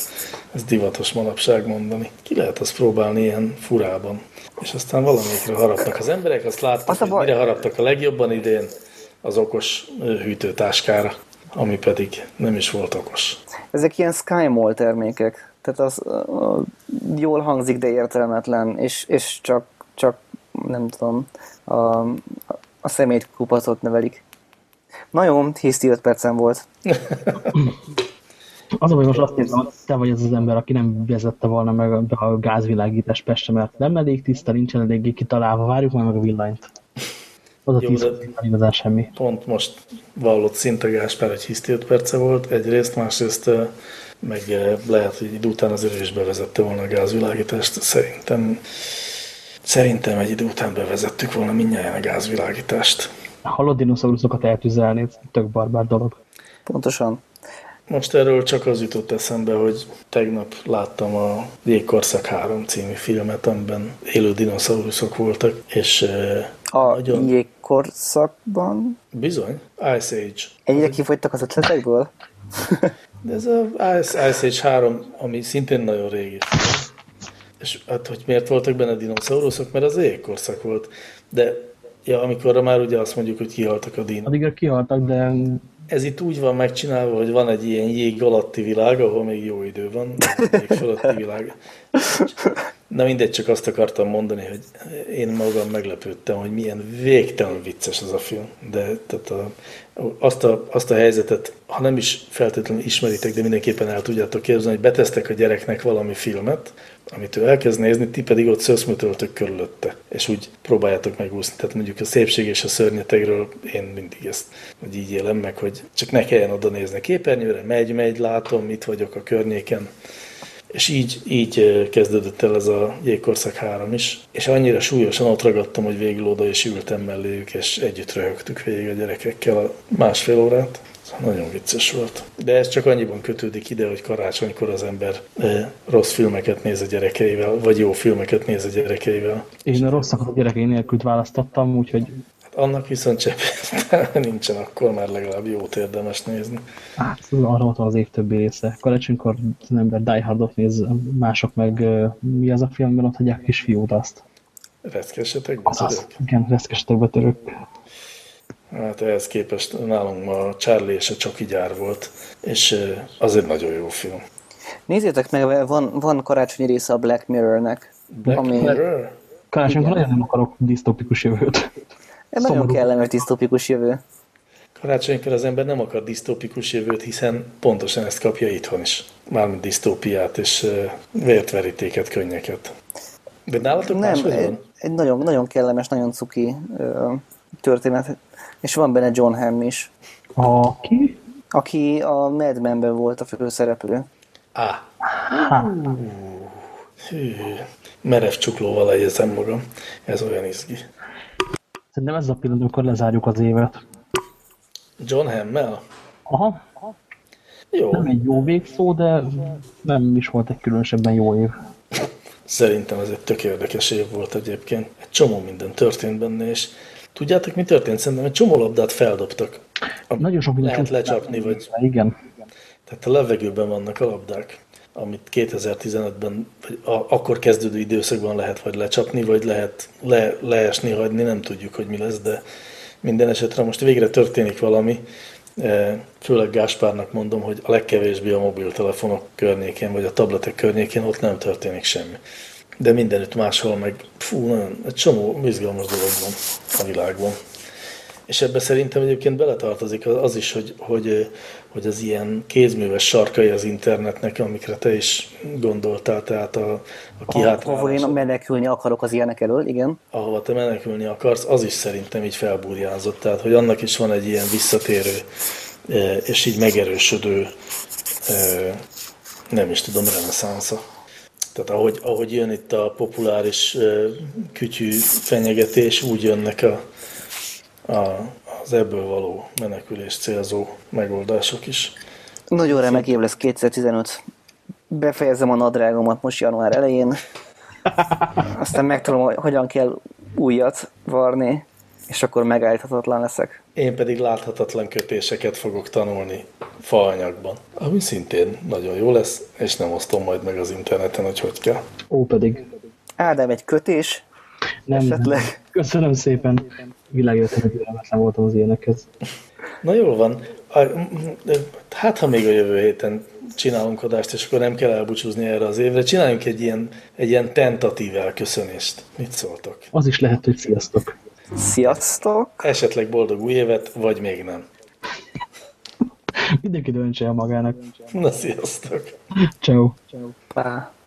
ez divatos manapság mondani. Ki lehet azt próbálni ilyen furában? És aztán valamelyikre harapnak az emberek, azt látták, az hogy mire haraptak a legjobban idén, az okos hűtőtáskára ami pedig nem is volt okos. Ezek ilyen SkyMall termékek, tehát az uh, jól hangzik, de értelmetlen, és, és csak, csak nem tudom, a, a szemét kupacot nevelik. Na jó, hiszti 5 percem volt. Az, hogy most azt nézem, hogy te vagy az az ember, aki nem vezette volna meg a gázvilágítás Pestre, mert nem elég tiszta, nincsen eléggé kitalálva, várjuk majd meg a villanyt. Az a 10 igazán semmi. Pont most vallott szinte Gáspár, hogy hiszti 5 perce volt, egyrészt, másrészt meg lehet, hogy idő után azért is bevezette volna a gázvilágítást. Szerintem, szerintem egy idő után bevezettük volna mindjárt a gázvilágítást. Hallod dinoszauruszokat eltüzelni, tök barbár dolog. Pontosan. Most erről csak az jutott eszembe, hogy tegnap láttam a Jégkorszak 3 című filmet, amiben élő dinoszauruszok voltak, és a nagyon... jégkorszakban? Bizony, Ice Age. Ennyire kifogytak az ötletekből? De ez a Ice, Ice Age 3, ami szintén nagyon régi. És hát, hogy miért voltak benne dinoszauruszok? Mert az jégkorszak volt. De ja, amikor már ugye azt mondjuk, hogy kihaltak a dinók. Addigra kihaltak, de ez itt úgy van megcsinálva, hogy van egy ilyen jég alatti világ, ahol még jó idő van, még fölötti világ. Na mindegy, csak azt akartam mondani, hogy én magam meglepődtem, hogy milyen végtelen vicces ez a film. De tehát a, azt, a, azt a helyzetet, ha nem is feltétlenül ismeritek, de mindenképpen el tudjátok képzelni, hogy betesztek a gyereknek valami filmet, amit ő elkezd nézni, ti pedig ott szöszmötöltök körülötte, és úgy próbáljátok megúszni. Tehát mondjuk a szépség és a szörnyetegről én mindig ezt hogy így élem meg, hogy csak ne kelljen oda nézni a képernyőre, megy, megy, látom, itt vagyok a környéken, és így, így kezdődött el ez a Jégkorszak 3 is, és annyira súlyosan ott ragadtam, hogy végül oda is ültem melléjük, és együtt röhögtük végig a gyerekekkel a másfél órát. Szóval nagyon vicces volt. De ez csak annyiban kötődik ide, hogy karácsonykor az ember rossz filmeket néz a gyerekeivel, vagy jó filmeket néz a gyerekeivel. Én a rosszakat a gyerekei nélkül választottam, úgyhogy annak viszont csepp nincsen, akkor már legalább jót érdemes nézni. Hát, arra ott az év többi része. Karácsonykor az ember Die Hardot néz, mások meg mi az a filmben, ott hagyják kis fiút azt. Reszkesetek betörők? Igen, reszkesetek betörők. Hát ehhez képest nálunk ma Charlie és a Csoki gyár volt, és az egy nagyon jó film. Nézzétek meg, van, van karácsonyi része a Black Mirror-nek. Black ami... Mirror? Karácsonykor nagyon nem akarok disztopikus jövőt. Ez nagyon kellemes disztópikus jövő. Karácsonykor az ember nem akar disztópikus jövőt, hiszen pontosan ezt kapja itthon is. Mármint disztópiát és vértverítéket, könnyeket. De nálatok nem, egy, egy nagyon, nagyon kellemes, nagyon cuki uh, történet. És van benne John Hamm is. Aki? Aki a Mad Men-ben volt a főszereplő. Ah. Hű, merev csuklóval egyezem magam. Ez olyan izgi. Szerintem ez a pillanat, amikor lezárjuk az évet. John Hammel? Aha. Jó. Nem egy jó végszó, de nem is volt egy különösebben jó év. Szerintem ez egy tök érdekes év volt egyébként. Egy csomó minden történt benne, és tudjátok, mi történt? Szerintem egy csomó labdát feldobtak. Nagyon sok minden Lehet lecsapni, vagy... Igen. Tehát a levegőben vannak a labdák amit 2015-ben, vagy akkor kezdődő időszakban lehet vagy lecsapni, vagy lehet le, leesni, hagyni, nem tudjuk, hogy mi lesz, de minden esetre most végre történik valami. E, főleg Gáspárnak mondom, hogy a legkevésbé a mobiltelefonok környékén, vagy a tabletek környékén ott nem történik semmi. De mindenütt máshol meg, fú, nagyon, egy csomó izgalmas dolog van a világban. És ebbe szerintem egyébként beletartozik az is, hogy, hogy, hogy az ilyen kézműves sarkai az internetnek, amikre te is gondoltál, tehát a, a kihátrálás. Ahova én menekülni akarok az ilyenek elől, igen. Ahova te menekülni akarsz, az is szerintem így felbúrjázott. Tehát, hogy annak is van egy ilyen visszatérő és így megerősödő, nem is tudom, reneszánsza. Tehát ahogy, ahogy jön itt a populáris kütyű fenyegetés, úgy jönnek a, az ebből való menekülés célzó megoldások is. Nagyon remek év lesz 2015. Befejezem a nadrágomat most január elején. Aztán megtudom, hogy hogyan kell újat varni, és akkor megállíthatatlan leszek. Én pedig láthatatlan kötéseket fogok tanulni faanyagban, ami szintén nagyon jó lesz, és nem osztom majd meg az interneten, hogy hogy kell. Ó, pedig. Ádám, egy kötés? Nem, esetleg? Nem. Köszönöm szépen világéletemben türelmetlen voltam az ilyenekhez. Na jól van. Hát, ha még a jövő héten csinálunk adást, és akkor nem kell elbúcsúzni erre az évre, csináljunk egy ilyen, egy ilyen tentatív elköszönést. Mit szóltok? Az is lehet, hogy sziasztok. Sziasztok! Esetleg boldog új évet, vagy még nem. Mindenki döntse el magának. Na, sziasztok! Ciao. Ciao. Pá.